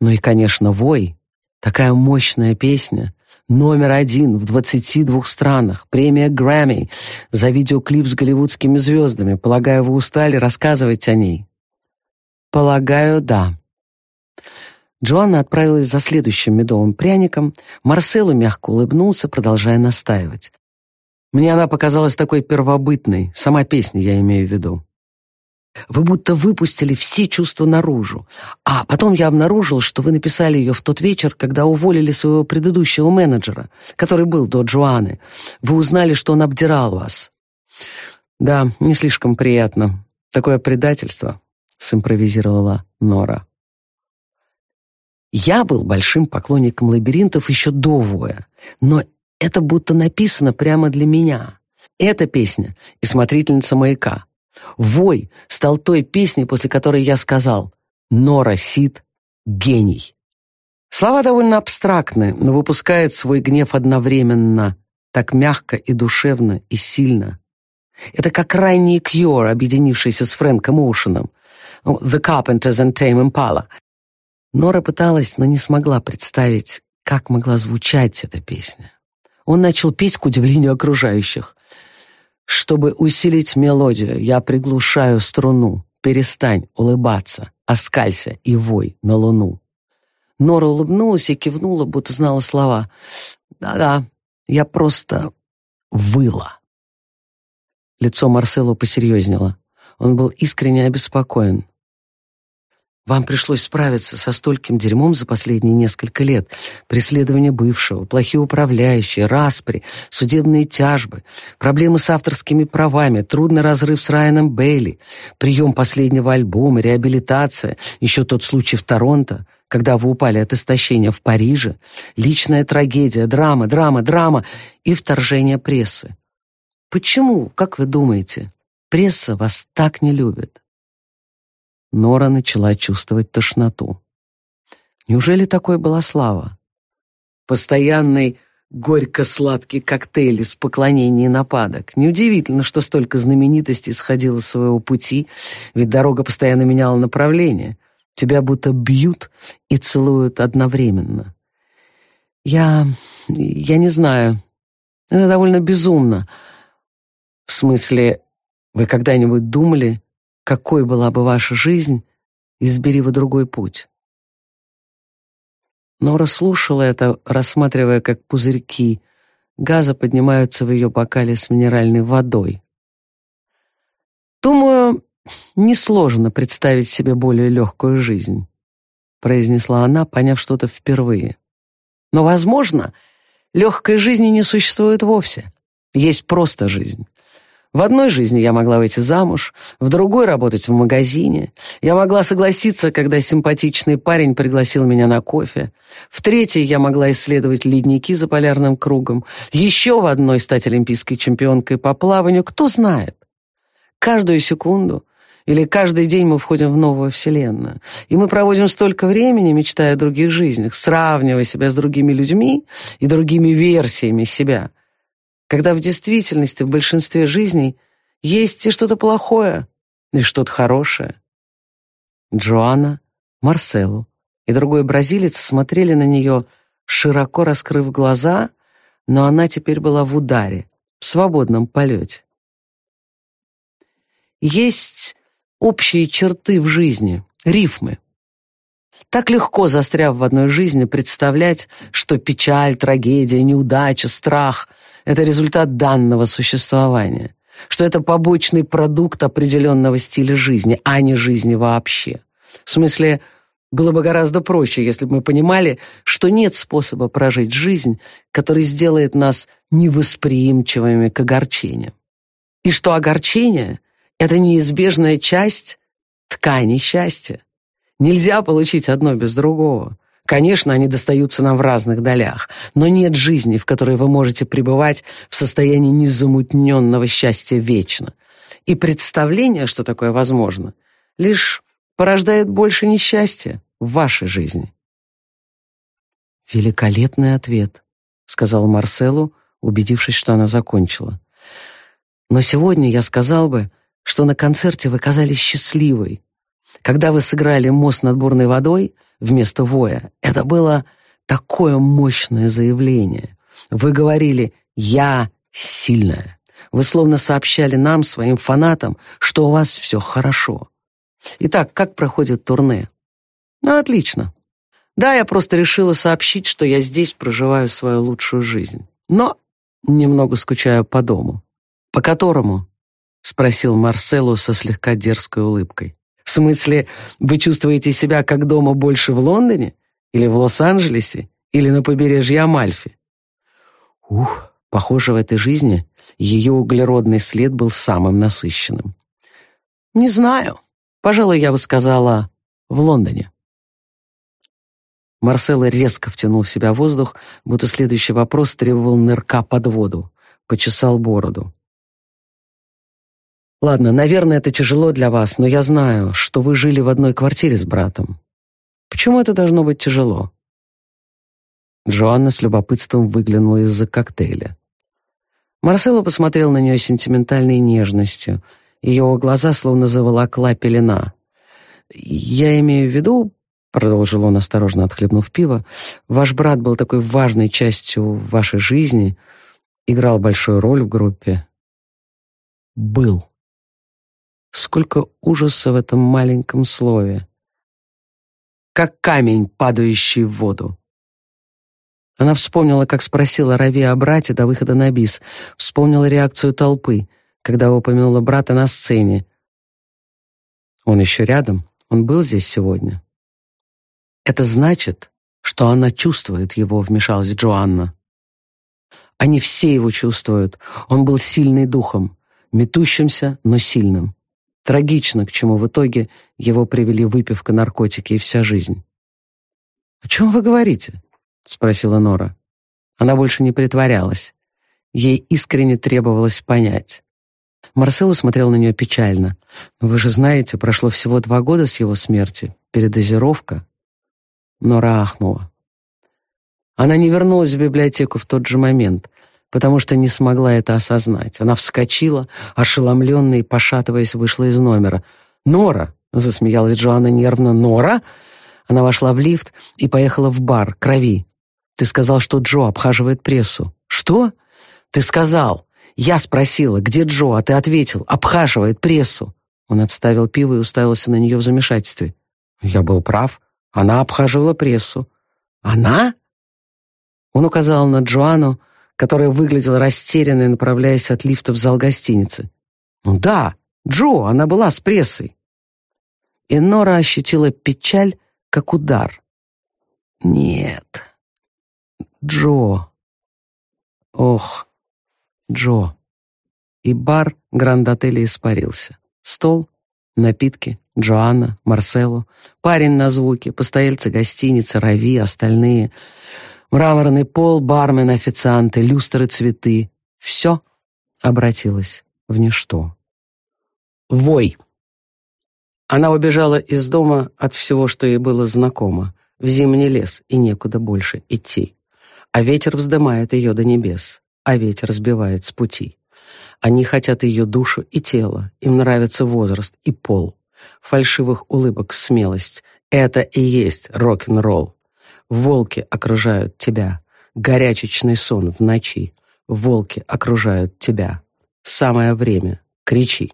Ну и, конечно, «Вой» — такая мощная песня, Номер один в 22 странах. Премия Грэмми за видеоклип с голливудскими звездами. Полагаю, вы устали рассказывать о ней? Полагаю, да. Джоанна отправилась за следующим медовым пряником. Марселу мягко улыбнулся, продолжая настаивать. Мне она показалась такой первобытной, сама песня я имею в виду. Вы будто выпустили все чувства наружу. А потом я обнаружил, что вы написали ее в тот вечер, когда уволили своего предыдущего менеджера, который был до Джоаны. Вы узнали, что он обдирал вас. Да, не слишком приятно. Такое предательство, симпровизировала Нора. Я был большим поклонником лабиринтов еще до воя, но это будто написано прямо для меня. Эта песня и «Смотрительница маяка». Вой стал той песней, после которой я сказал «Нора Сид — гений». Слова довольно абстрактны, но выпускает свой гнев одновременно, так мягко и душевно и сильно. Это как ранний Кьор, объединившийся с Фрэнком Оушеном. «The Carpenters and Tame Impala». Нора пыталась, но не смогла представить, как могла звучать эта песня. Он начал петь к удивлению окружающих. «Чтобы усилить мелодию, я приглушаю струну. Перестань улыбаться, оскалься и вой на луну». Нора улыбнулась и кивнула, будто знала слова. «Да-да, я просто выла». Лицо Марселу посерьезнело. Он был искренне обеспокоен. Вам пришлось справиться со стольким дерьмом за последние несколько лет. Преследование бывшего, плохие управляющие, распри, судебные тяжбы, проблемы с авторскими правами, трудный разрыв с Райаном Бейли, прием последнего альбома, реабилитация, еще тот случай в Торонто, когда вы упали от истощения в Париже, личная трагедия, драма, драма, драма и вторжение прессы. Почему, как вы думаете, пресса вас так не любит? Нора начала чувствовать тошноту. Неужели такой была слава? Постоянный горько-сладкий коктейль из поклонений и нападок. Неудивительно, что столько знаменитостей сходило с своего пути, ведь дорога постоянно меняла направление. Тебя будто бьют и целуют одновременно. Я... я не знаю. Это довольно безумно. В смысле, вы когда-нибудь думали, какой была бы ваша жизнь, избери вы другой путь. Нора слушала это, рассматривая, как пузырьки газа поднимаются в ее бокале с минеральной водой. «Думаю, несложно представить себе более легкую жизнь», произнесла она, поняв что-то впервые. «Но, возможно, легкой жизни не существует вовсе. Есть просто жизнь. В одной жизни я могла выйти замуж, в другой работать в магазине. Я могла согласиться, когда симпатичный парень пригласил меня на кофе. В третьей я могла исследовать ледники за полярным кругом. Еще в одной стать олимпийской чемпионкой по плаванию. Кто знает? Каждую секунду или каждый день мы входим в новую вселенную. И мы проводим столько времени, мечтая о других жизнях, сравнивая себя с другими людьми и другими версиями себя – когда в действительности в большинстве жизней есть и что-то плохое, и что-то хорошее. Джоанна, Марселу и другой бразилец смотрели на нее, широко раскрыв глаза, но она теперь была в ударе, в свободном полете. Есть общие черты в жизни, рифмы. Так легко, застряв в одной жизни, представлять, что печаль, трагедия, неудача, страх — это результат данного существования, что это побочный продукт определенного стиля жизни, а не жизни вообще. В смысле, было бы гораздо проще, если бы мы понимали, что нет способа прожить жизнь, который сделает нас невосприимчивыми к огорчениям. И что огорчение — это неизбежная часть ткани счастья. Нельзя получить одно без другого. Конечно, они достаются нам в разных долях, но нет жизни, в которой вы можете пребывать в состоянии незамутненного счастья вечно. И представление, что такое возможно, лишь порождает больше несчастья в вашей жизни. «Великолепный ответ», — сказал Марселу, убедившись, что она закончила. «Но сегодня я сказал бы, что на концерте вы казались счастливой. Когда вы сыграли «Мост над бурной водой», вместо воя. Это было такое мощное заявление. Вы говорили «я сильная». Вы словно сообщали нам, своим фанатам, что у вас все хорошо. Итак, как проходит турне? Ну, отлично. Да, я просто решила сообщить, что я здесь проживаю свою лучшую жизнь. Но немного скучаю по дому. По которому? Спросил Марселу со слегка дерзкой улыбкой. В смысле, вы чувствуете себя как дома больше в Лондоне? Или в Лос-Анджелесе? Или на побережье Амальфи? Ух, похоже, в этой жизни ее углеродный след был самым насыщенным. Не знаю. Пожалуй, я бы сказала, в Лондоне. Марсело резко втянул в себя воздух, будто следующий вопрос требовал нырка под воду. Почесал бороду. «Ладно, наверное, это тяжело для вас, но я знаю, что вы жили в одной квартире с братом. Почему это должно быть тяжело?» Джоанна с любопытством выглянула из-за коктейля. Марсело посмотрел на нее сентиментальной нежностью. Ее глаза словно заволокла пелена. «Я имею в виду, продолжил он, осторожно отхлебнув пиво, ваш брат был такой важной частью вашей жизни, играл большую роль в группе. Был. Сколько ужаса в этом маленьком слове. Как камень, падающий в воду. Она вспомнила, как спросила Рави о брате до выхода на бис, вспомнила реакцию толпы, когда упомянула брата на сцене. Он еще рядом, он был здесь сегодня. Это значит, что она чувствует его, вмешалась Джоанна. Они все его чувствуют. Он был сильный духом, метущимся, но сильным. Трагично, к чему в итоге его привели выпивка, наркотики и вся жизнь. «О чем вы говорите?» — спросила Нора. Она больше не притворялась. Ей искренне требовалось понять. Марселу смотрел на нее печально. «Вы же знаете, прошло всего два года с его смерти. Передозировка». Нора ахнула. Она не вернулась в библиотеку в тот же момент, потому что не смогла это осознать. Она вскочила, ошеломленная и, пошатываясь, вышла из номера. «Нора!» — засмеялась Джоанна нервно. «Нора?» Она вошла в лифт и поехала в бар, крови. «Ты сказал, что Джо обхаживает прессу». «Что?» «Ты сказал!» Я спросила, где Джо, а ты ответил, обхаживает прессу. Он отставил пиво и уставился на нее в замешательстве. Я был прав. Она обхаживала прессу. Она? Он указал на Джоанну, которая выглядела растерянной, направляясь от лифта в зал гостиницы. Ну да, Джо, она была с прессой. И Нора ощутила печаль, как удар. Нет. Джо. Ох, Джо. И бар Гранд-отеля испарился. Стол, напитки, Джоанна, Марсело, парень на звуке, постояльцы гостиницы, Рави, остальные. Мраморный пол, бармен, официанты, люстры, цветы. Все обратилось в ничто. Вой. Она убежала из дома от всего, что ей было знакомо, в зимний лес, и некуда больше идти. А ветер вздымает ее до небес а ветер сбивает с пути. Они хотят ее душу и тело, им нравится возраст и пол. Фальшивых улыбок смелость — это и есть рок-н-ролл. Волки окружают тебя, горячечный сон в ночи. Волки окружают тебя. Самое время, кричи.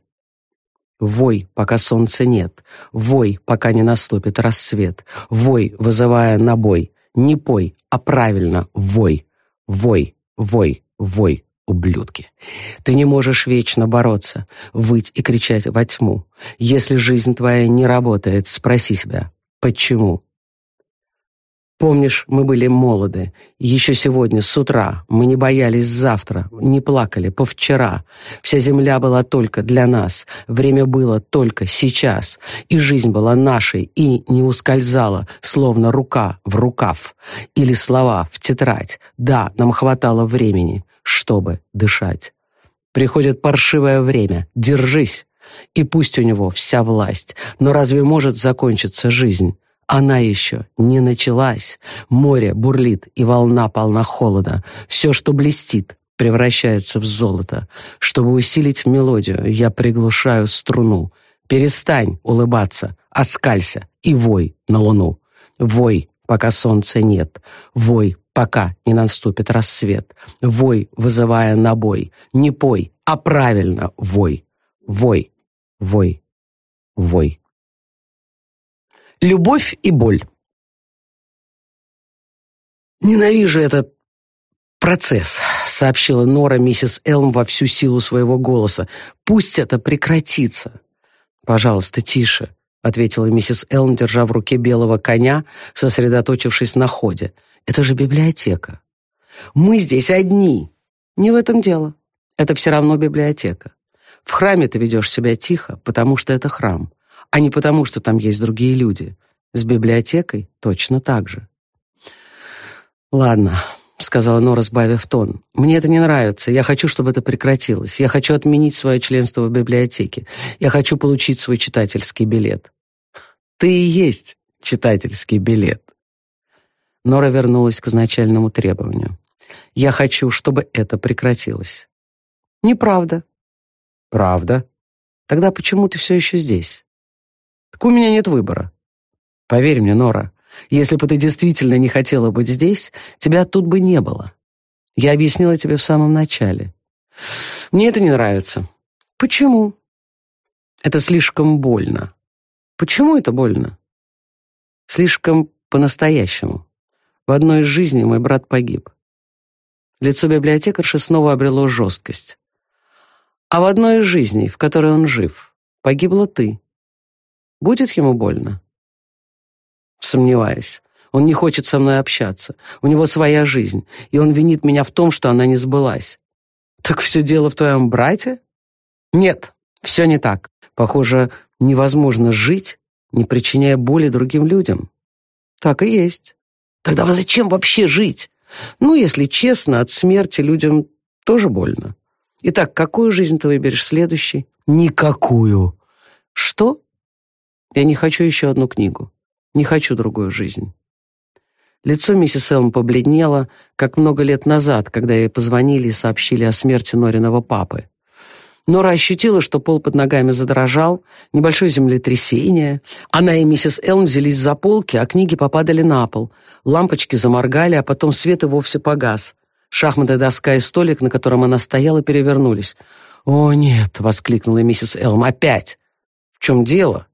Вой, пока солнца нет. Вой, пока не наступит рассвет. Вой, вызывая на бой. Не пой, а правильно вой. Вой, вой. Вой, ублюдки. Ты не можешь вечно бороться, выть и кричать во тьму. Если жизнь твоя не работает, спроси себя, почему? Помнишь, мы были молоды. Еще сегодня, с утра, мы не боялись завтра, не плакали по вчера. Вся земля была только для нас, время было только сейчас. И жизнь была нашей и не ускользала, словно рука в рукав. Или слова в тетрадь. Да, нам хватало времени, чтобы дышать. Приходит паршивое время. Держись. И пусть у него вся власть. Но разве может закончиться жизнь? Она еще не началась. Море бурлит, и волна полна холода. Все, что блестит, превращается в золото. Чтобы усилить мелодию, я приглушаю струну. Перестань улыбаться, оскалься и вой на луну. Вой, пока солнца нет. Вой, пока не наступит рассвет. Вой, вызывая на бой. Не пой, а правильно вой. Вой, вой, вой. Любовь и боль. «Ненавижу этот процесс», — сообщила Нора миссис Элм во всю силу своего голоса. «Пусть это прекратится». «Пожалуйста, тише», — ответила миссис Элм, держа в руке белого коня, сосредоточившись на ходе. «Это же библиотека. Мы здесь одни. Не в этом дело. Это все равно библиотека. В храме ты ведешь себя тихо, потому что это храм, а не потому, что там есть другие люди. С библиотекой точно так же. «Ладно», — сказала Нора, сбавив тон. «Мне это не нравится. Я хочу, чтобы это прекратилось. Я хочу отменить свое членство в библиотеке. Я хочу получить свой читательский билет». «Ты и есть читательский билет». Нора вернулась к изначальному требованию. «Я хочу, чтобы это прекратилось». «Неправда». «Правда? Тогда почему ты все еще здесь?» «Так у меня нет выбора». «Поверь мне, Нора, если бы ты действительно не хотела быть здесь, тебя тут бы не было. Я объяснила тебе в самом начале. Мне это не нравится. Почему? Это слишком больно. Почему это больно? Слишком по-настоящему. В одной из жизней мой брат погиб. Лицо библиотекарши снова обрело жесткость. А в одной из жизней, в которой он жив, погибла ты. Будет ему больно? Сомневаюсь. Он не хочет со мной общаться. У него своя жизнь, и он винит меня в том, что она не сбылась. Так все дело в твоем брате? Нет, все не так. Похоже, невозможно жить, не причиняя боли другим людям. Так и есть. Тогда зачем вообще жить? Ну, если честно, от смерти людям тоже больно. Итак, какую жизнь ты выберешь следующей? Никакую. Что? Я не хочу еще одну книгу. Не хочу другую жизнь. Лицо миссис Элм побледнело, как много лет назад, когда ей позвонили и сообщили о смерти Нориного папы. Нора ощутила, что пол под ногами задрожал, небольшое землетрясение. Она и миссис Элм взялись за полки, а книги попадали на пол. Лампочки заморгали, а потом свет и вовсе погас. Шахматная доска и столик, на котором она стояла, перевернулись. «О, нет!» — воскликнула миссис Элм. «Опять!» «В чем дело?»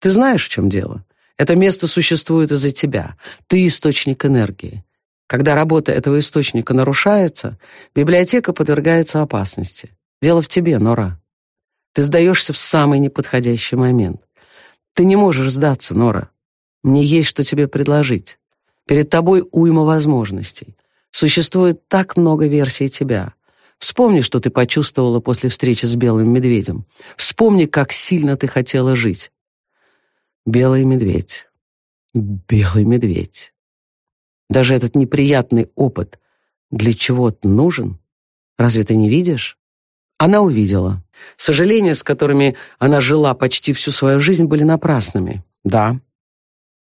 «Ты знаешь, в чем дело?» Это место существует из-за тебя. Ты источник энергии. Когда работа этого источника нарушается, библиотека подвергается опасности. Дело в тебе, Нора. Ты сдаешься в самый неподходящий момент. Ты не можешь сдаться, Нора. Мне есть что тебе предложить. Перед тобой уйма возможностей. Существует так много версий тебя. Вспомни, что ты почувствовала после встречи с белым медведем. Вспомни, как сильно ты хотела жить. Белый медведь. Белый медведь. Даже этот неприятный опыт для чего-то нужен? Разве ты не видишь? Она увидела. Сожаления, с которыми она жила почти всю свою жизнь, были напрасными. Да.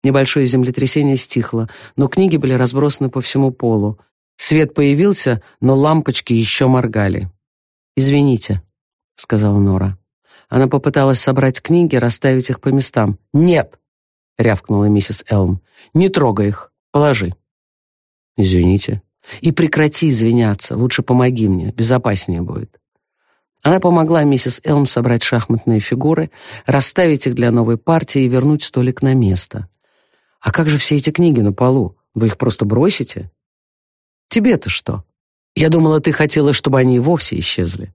Небольшое землетрясение стихло, но книги были разбросаны по всему полу. Свет появился, но лампочки еще моргали. «Извините», — сказала Нора. Она попыталась собрать книги, расставить их по местам. «Нет!» — рявкнула миссис Элм. «Не трогай их. Положи». «Извините». «И прекрати извиняться. Лучше помоги мне. Безопаснее будет». Она помогла миссис Элм собрать шахматные фигуры, расставить их для новой партии и вернуть столик на место. «А как же все эти книги на полу? Вы их просто бросите?» «Тебе-то что? Я думала, ты хотела, чтобы они и вовсе исчезли».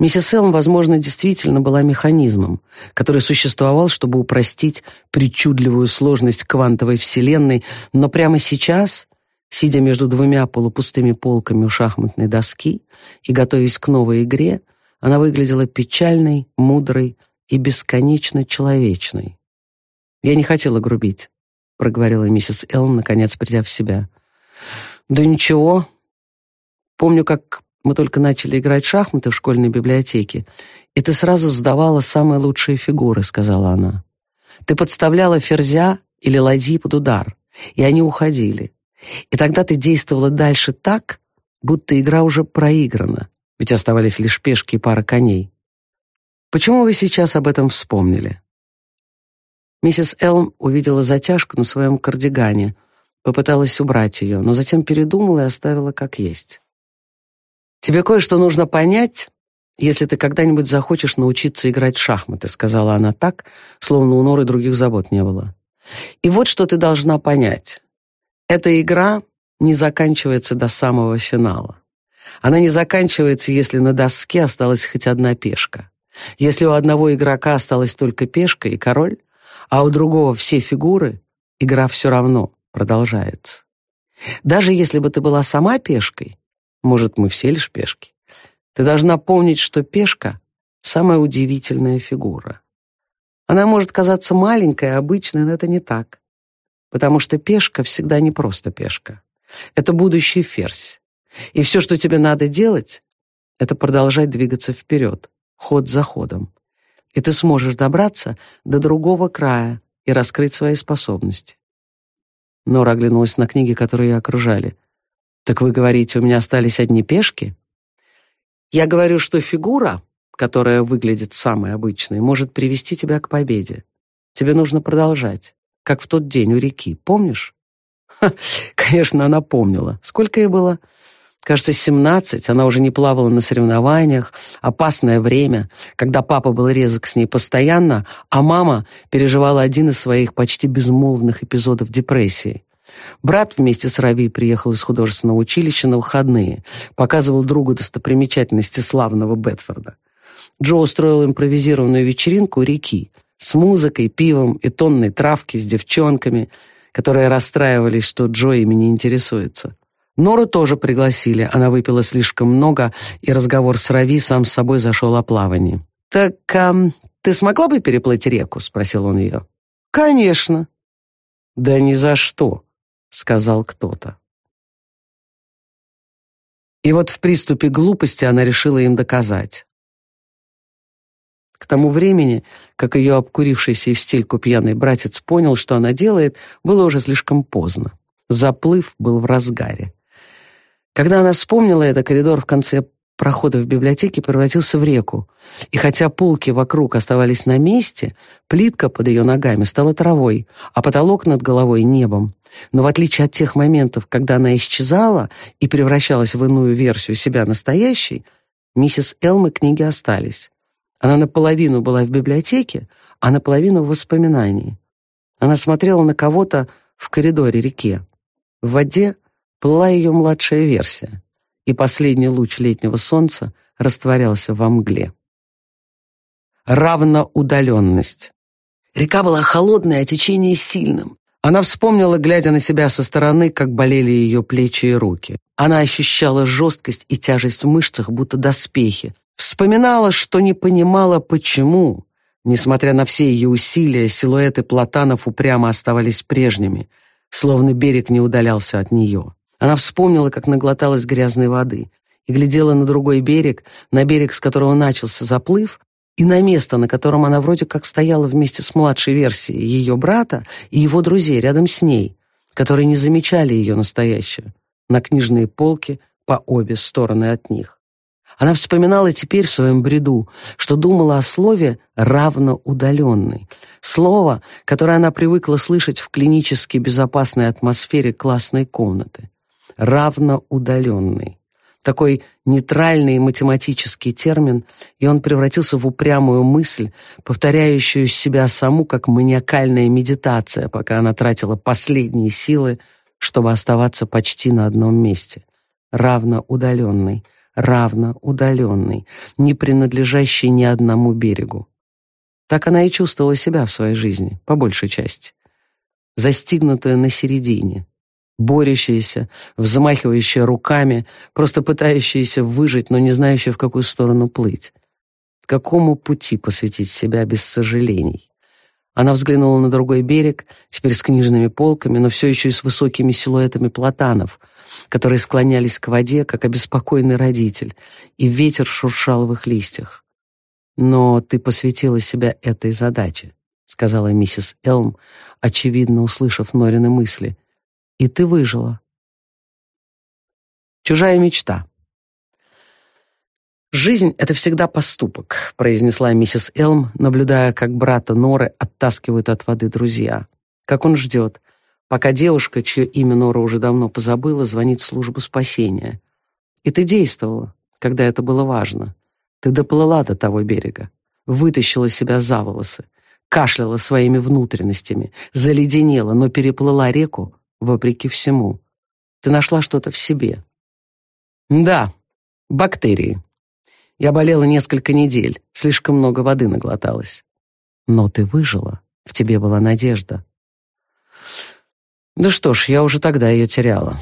Миссис Элм, возможно, действительно была механизмом, который существовал, чтобы упростить причудливую сложность квантовой вселенной, но прямо сейчас, сидя между двумя полупустыми полками у шахматной доски и готовясь к новой игре, она выглядела печальной, мудрой и бесконечно человечной. «Я не хотела грубить», — проговорила миссис Элм, наконец придя в себя. «Да ничего. Помню, как мы только начали играть в шахматы в школьной библиотеке, и ты сразу сдавала самые лучшие фигуры», — сказала она. «Ты подставляла ферзя или ладьи под удар, и они уходили. И тогда ты действовала дальше так, будто игра уже проиграна, ведь оставались лишь пешки и пара коней. Почему вы сейчас об этом вспомнили?» Миссис Элм увидела затяжку на своем кардигане, попыталась убрать ее, но затем передумала и оставила как есть. «Тебе кое-что нужно понять, если ты когда-нибудь захочешь научиться играть в шахматы», сказала она так, словно у Норы других забот не было. «И вот что ты должна понять. Эта игра не заканчивается до самого финала. Она не заканчивается, если на доске осталась хоть одна пешка. Если у одного игрока осталась только пешка и король, а у другого все фигуры, игра все равно продолжается. Даже если бы ты была сама пешкой, может, мы все лишь пешки. Ты должна помнить, что пешка самая удивительная фигура. Она может казаться маленькой, обычной, но это не так. Потому что пешка всегда не просто пешка. Это будущий ферзь. И все, что тебе надо делать, это продолжать двигаться вперед, ход за ходом. И ты сможешь добраться до другого края и раскрыть свои способности. Нора оглянулась на книги, которые ее окружали. «Так вы говорите, у меня остались одни пешки?» «Я говорю, что фигура, которая выглядит самой обычной, может привести тебя к победе. Тебе нужно продолжать, как в тот день у реки, помнишь?» Ха, конечно, она помнила. Сколько ей было? Кажется, 17. Она уже не плавала на соревнованиях. Опасное время, когда папа был резок с ней постоянно, а мама переживала один из своих почти безмолвных эпизодов депрессии. Брат вместе с Рави приехал из художественного училища на выходные, показывал другу достопримечательности славного Бетфорда. Джо устроил импровизированную вечеринку у реки с музыкой, пивом и тонной травки с девчонками, которые расстраивались, что Джо ими не интересуется. Нору тоже пригласили, она выпила слишком много, и разговор с Рави сам с собой зашел о плавании. «Так а, ты смогла бы переплыть реку?» — спросил он ее. «Конечно». «Да ни за что», — сказал кто-то. И вот в приступе глупости она решила им доказать. К тому времени, как ее обкурившийся и в стельку пьяный братец понял, что она делает, было уже слишком поздно. Заплыв был в разгаре. Когда она вспомнила это, коридор в конце прохода в библиотеке превратился в реку. И хотя полки вокруг оставались на месте, плитка под ее ногами стала травой, а потолок над головой — небом. Но в отличие от тех моментов, когда она исчезала и превращалась в иную версию себя настоящей, миссис Элмы книги остались. Она наполовину была в библиотеке, а наполовину в воспоминании. Она смотрела на кого-то в коридоре реке. В воде плыла ее младшая версия, и последний луч летнего солнца растворялся во мгле. Равноудаленность. Река была холодная, а течение сильным. Она вспомнила, глядя на себя со стороны, как болели ее плечи и руки. Она ощущала жесткость и тяжесть в мышцах, будто доспехи. Вспоминала, что не понимала, почему. Несмотря на все ее усилия, силуэты платанов упрямо оставались прежними, словно берег не удалялся от нее. Она вспомнила, как наглоталась грязной воды, и глядела на другой берег, на берег, с которого начался заплыв, и на место, на котором она вроде как стояла вместе с младшей версией ее брата и его друзей рядом с ней, которые не замечали ее настоящую, на книжные полки по обе стороны от них. Она вспоминала теперь в своем бреду, что думала о слове «равноудаленный». Слово, которое она привыкла слышать в клинически безопасной атмосфере классной комнаты равноудаленный. Такой нейтральный математический термин, и он превратился в упрямую мысль, повторяющую себя саму как маниакальная медитация, пока она тратила последние силы, чтобы оставаться почти на одном месте. Равноудаленный, равноудаленный, не принадлежащий ни одному берегу. Так она и чувствовала себя в своей жизни, по большей части. Застигнутая на середине, борющаяся, взмахивающая руками, просто пытающаяся выжить, но не знающая, в какую сторону плыть. Какому пути посвятить себя без сожалений? Она взглянула на другой берег, теперь с книжными полками, но все еще и с высокими силуэтами платанов, которые склонялись к воде, как обеспокоенный родитель, и ветер шуршал в их листьях. «Но ты посвятила себя этой задаче», — сказала миссис Элм, очевидно услышав Норины мысли — и ты выжила. Чужая мечта. «Жизнь — это всегда поступок», — произнесла миссис Элм, наблюдая, как брата Норы оттаскивают от воды друзья. Как он ждет, пока девушка, чье имя Нора уже давно позабыла, звонит в службу спасения. И ты действовала, когда это было важно. Ты доплыла до того берега, вытащила себя за волосы, кашляла своими внутренностями, заледенела, но переплыла реку, вопреки всему. Ты нашла что-то в себе. Да, бактерии. Я болела несколько недель, слишком много воды наглоталась. Но ты выжила, в тебе была надежда. Да что ж, я уже тогда ее теряла.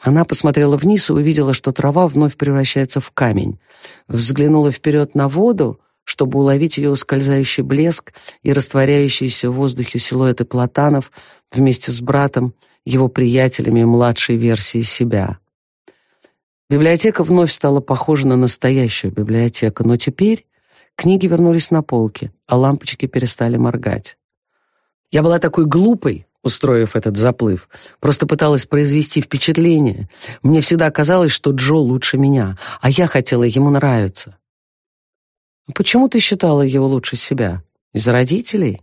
Она посмотрела вниз и увидела, что трава вновь превращается в камень. Взглянула вперед на воду, чтобы уловить ее ускользающий блеск и растворяющиеся в воздухе силуэты платанов вместе с братом, его приятелями младшей версией себя. Библиотека вновь стала похожа на настоящую библиотеку, но теперь книги вернулись на полки, а лампочки перестали моргать. Я была такой глупой, устроив этот заплыв. Просто пыталась произвести впечатление. Мне всегда казалось, что Джо лучше меня, а я хотела ему нравиться. Почему ты считала его лучше себя? Из родителей?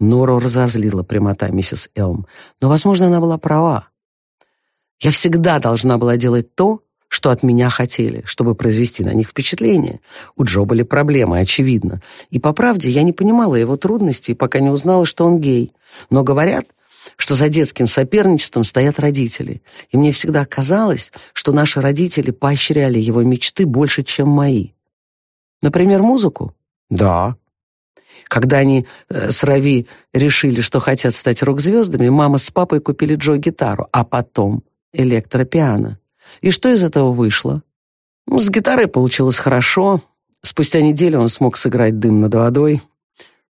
Нору разозлила прямота миссис Элм, но, возможно, она была права. Я всегда должна была делать то, что от меня хотели, чтобы произвести на них впечатление. У Джо были проблемы, очевидно. И по правде я не понимала его трудностей, пока не узнала, что он гей. Но говорят, что за детским соперничеством стоят родители. И мне всегда казалось, что наши родители поощряли его мечты больше, чем мои. Например, музыку? Да. Когда они э, с Рави решили, что хотят стать рок-звездами, мама с папой купили Джо гитару, а потом электропиано. И что из этого вышло? Ну, с гитарой получилось хорошо. Спустя неделю он смог сыграть «Дым над водой».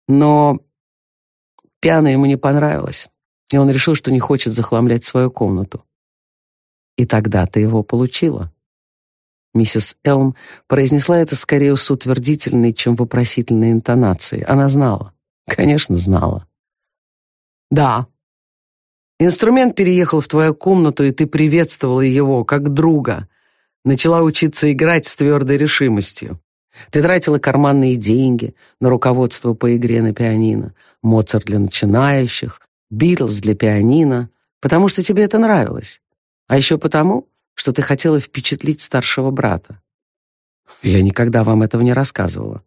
Но пиано ему не понравилось, и он решил, что не хочет захламлять свою комнату. И тогда ты его получила. Миссис Элм произнесла это скорее с утвердительной, чем вопросительной интонацией. Она знала. Конечно, знала. «Да, Инструмент переехал в твою комнату, и ты приветствовала его как друга. Начала учиться играть с твердой решимостью. Ты тратила карманные деньги на руководство по игре на пианино, Моцарт для начинающих, Битлз для пианино, потому что тебе это нравилось. А еще потому, что ты хотела впечатлить старшего брата. Я никогда вам этого не рассказывала.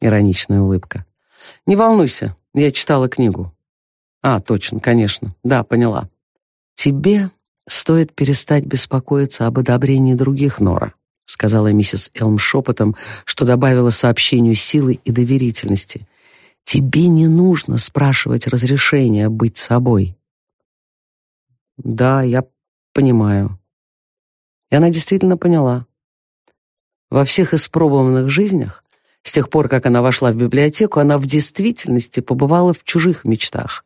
Ироничная улыбка. Не волнуйся, я читала книгу. А, точно, конечно. Да, поняла. Тебе стоит перестать беспокоиться об одобрении других, Нора, сказала миссис Элм шепотом, что добавила сообщению силы и доверительности. Тебе не нужно спрашивать разрешения быть собой. Да, я понимаю. И она действительно поняла. Во всех испробованных жизнях, с тех пор, как она вошла в библиотеку, она в действительности побывала в чужих мечтах.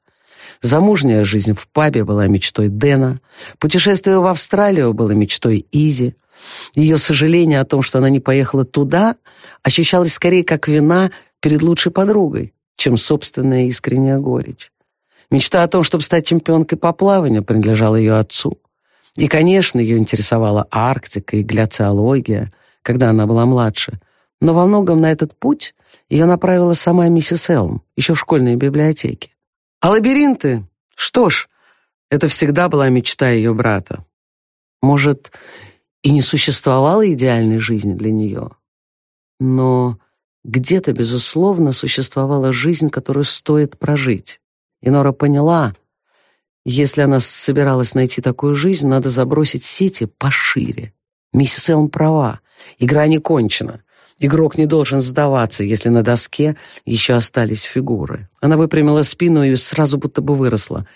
Замужняя жизнь в пабе была мечтой Дэна. Путешествие в Австралию было мечтой Изи. Ее сожаление о том, что она не поехала туда, ощущалось скорее как вина перед лучшей подругой, чем собственная искренняя горечь. Мечта о том, чтобы стать чемпионкой по плаванию, принадлежала ее отцу. И, конечно, ее интересовала Арктика и гляциология, когда она была младше. Но во многом на этот путь ее направила сама миссис Элм, еще в школьной библиотеке. А лабиринты? Что ж, это всегда была мечта ее брата. Может, и не существовало идеальной жизни для нее, но где-то, безусловно, существовала жизнь, которую стоит прожить. И Нора поняла, если она собиралась найти такую жизнь, надо забросить сети пошире. Миссис Элм права, игра не кончена. Игрок не должен сдаваться, если на доске еще остались фигуры. Она выпрямила спину и сразу будто бы выросла.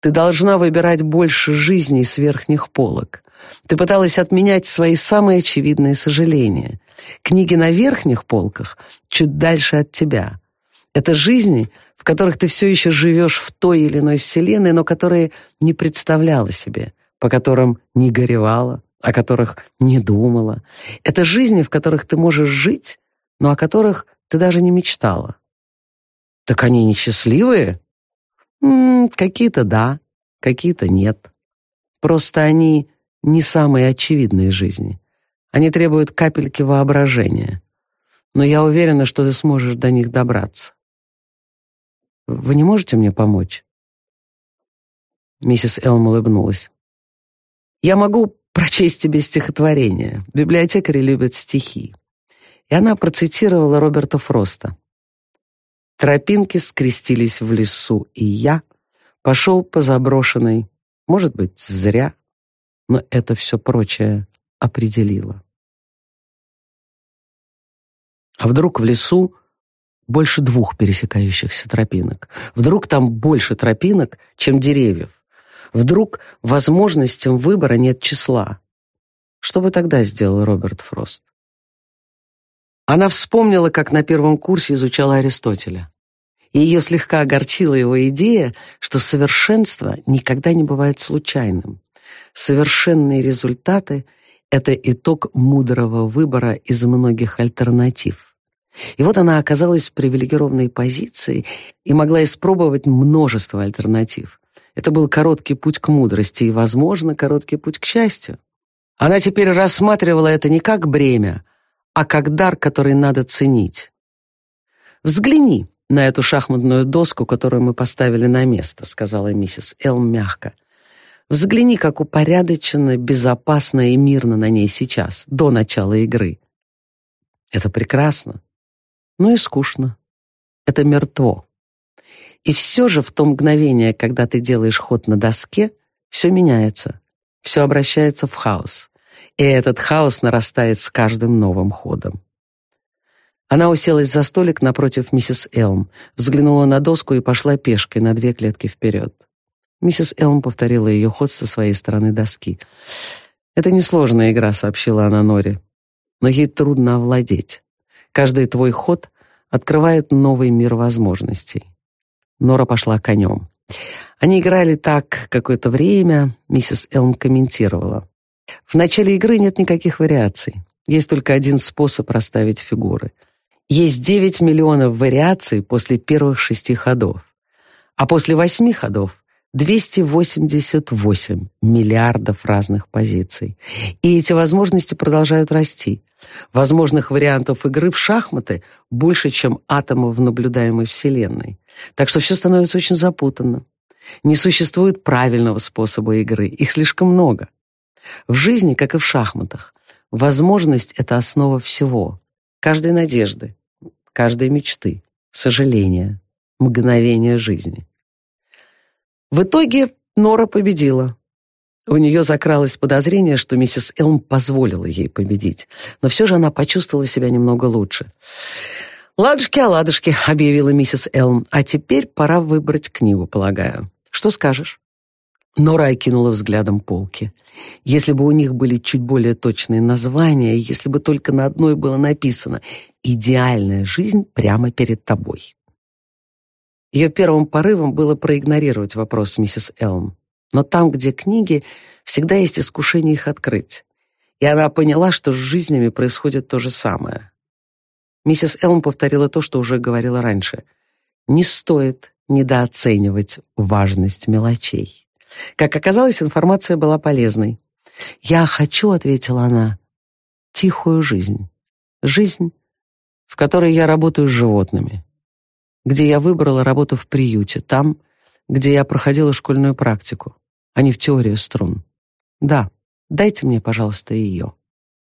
Ты должна выбирать больше жизней с верхних полок. Ты пыталась отменять свои самые очевидные сожаления. Книги на верхних полках чуть дальше от тебя. Это жизни, в которых ты все еще живешь в той или иной вселенной, но которые не представляла себе, по которым не горевала, о которых не думала. Это жизни, в которых ты можешь жить, но о которых ты даже не мечтала. Так они несчастливые? Какие-то да, какие-то нет. Просто они не самые очевидные жизни. Они требуют капельки воображения. Но я уверена, что ты сможешь до них добраться. Вы не можете мне помочь? Миссис Элм улыбнулась. Я могу прочесть тебе стихотворение. Библиотекари любят стихи. И она процитировала Роберта Фроста. Тропинки скрестились в лесу, и я пошел по заброшенной, может быть, зря, но это все прочее определило. А вдруг в лесу больше двух пересекающихся тропинок? Вдруг там больше тропинок, чем деревьев? Вдруг возможностям выбора нет числа. Что бы тогда сделал Роберт Фрост? Она вспомнила, как на первом курсе изучала Аристотеля. И ее слегка огорчила его идея, что совершенство никогда не бывает случайным. Совершенные результаты — это итог мудрого выбора из многих альтернатив. И вот она оказалась в привилегированной позиции и могла испробовать множество альтернатив. Это был короткий путь к мудрости и, возможно, короткий путь к счастью. Она теперь рассматривала это не как бремя, а как дар, который надо ценить. «Взгляни на эту шахматную доску, которую мы поставили на место», сказала миссис Элм мягко. «Взгляни, как упорядоченно, безопасно и мирно на ней сейчас, до начала игры. Это прекрасно, но и скучно. Это мертво. И все же в то мгновение, когда ты делаешь ход на доске, все меняется, все обращается в хаос и этот хаос нарастает с каждым новым ходом. Она уселась за столик напротив миссис Элм, взглянула на доску и пошла пешкой на две клетки вперед. Миссис Элм повторила ее ход со своей стороны доски. «Это несложная игра», — сообщила она Норе, «но ей трудно овладеть. Каждый твой ход открывает новый мир возможностей». Нора пошла конем. Они играли так какое-то время, миссис Элм комментировала. В начале игры нет никаких вариаций. Есть только один способ расставить фигуры. Есть 9 миллионов вариаций после первых шести ходов. А после восьми ходов 288 миллиардов разных позиций. И эти возможности продолжают расти. Возможных вариантов игры в шахматы больше, чем атомов в наблюдаемой Вселенной. Так что все становится очень запутанно. Не существует правильного способа игры, их слишком много. В жизни, как и в шахматах, возможность — это основа всего. Каждой надежды, каждой мечты, сожаления, мгновения жизни. В итоге Нора победила. У нее закралось подозрение, что миссис Элм позволила ей победить, но все же она почувствовала себя немного лучше. «Ладушки, оладушки», — объявила миссис Элм, «а теперь пора выбрать книгу, полагаю. Что скажешь?» Нора окинула взглядом полки. Если бы у них были чуть более точные названия, если бы только на одной было написано «Идеальная жизнь прямо перед тобой». Ее первым порывом было проигнорировать вопрос миссис Элм. Но там, где книги, всегда есть искушение их открыть. И она поняла, что с жизнями происходит то же самое. Миссис Элм повторила то, что уже говорила раньше. Не стоит недооценивать важность мелочей. Как оказалось, информация была полезной. «Я хочу», — ответила она, — «тихую жизнь. Жизнь, в которой я работаю с животными. Где я выбрала работу в приюте, там, где я проходила школьную практику, а не в теорию струн. Да, дайте мне, пожалуйста, ее».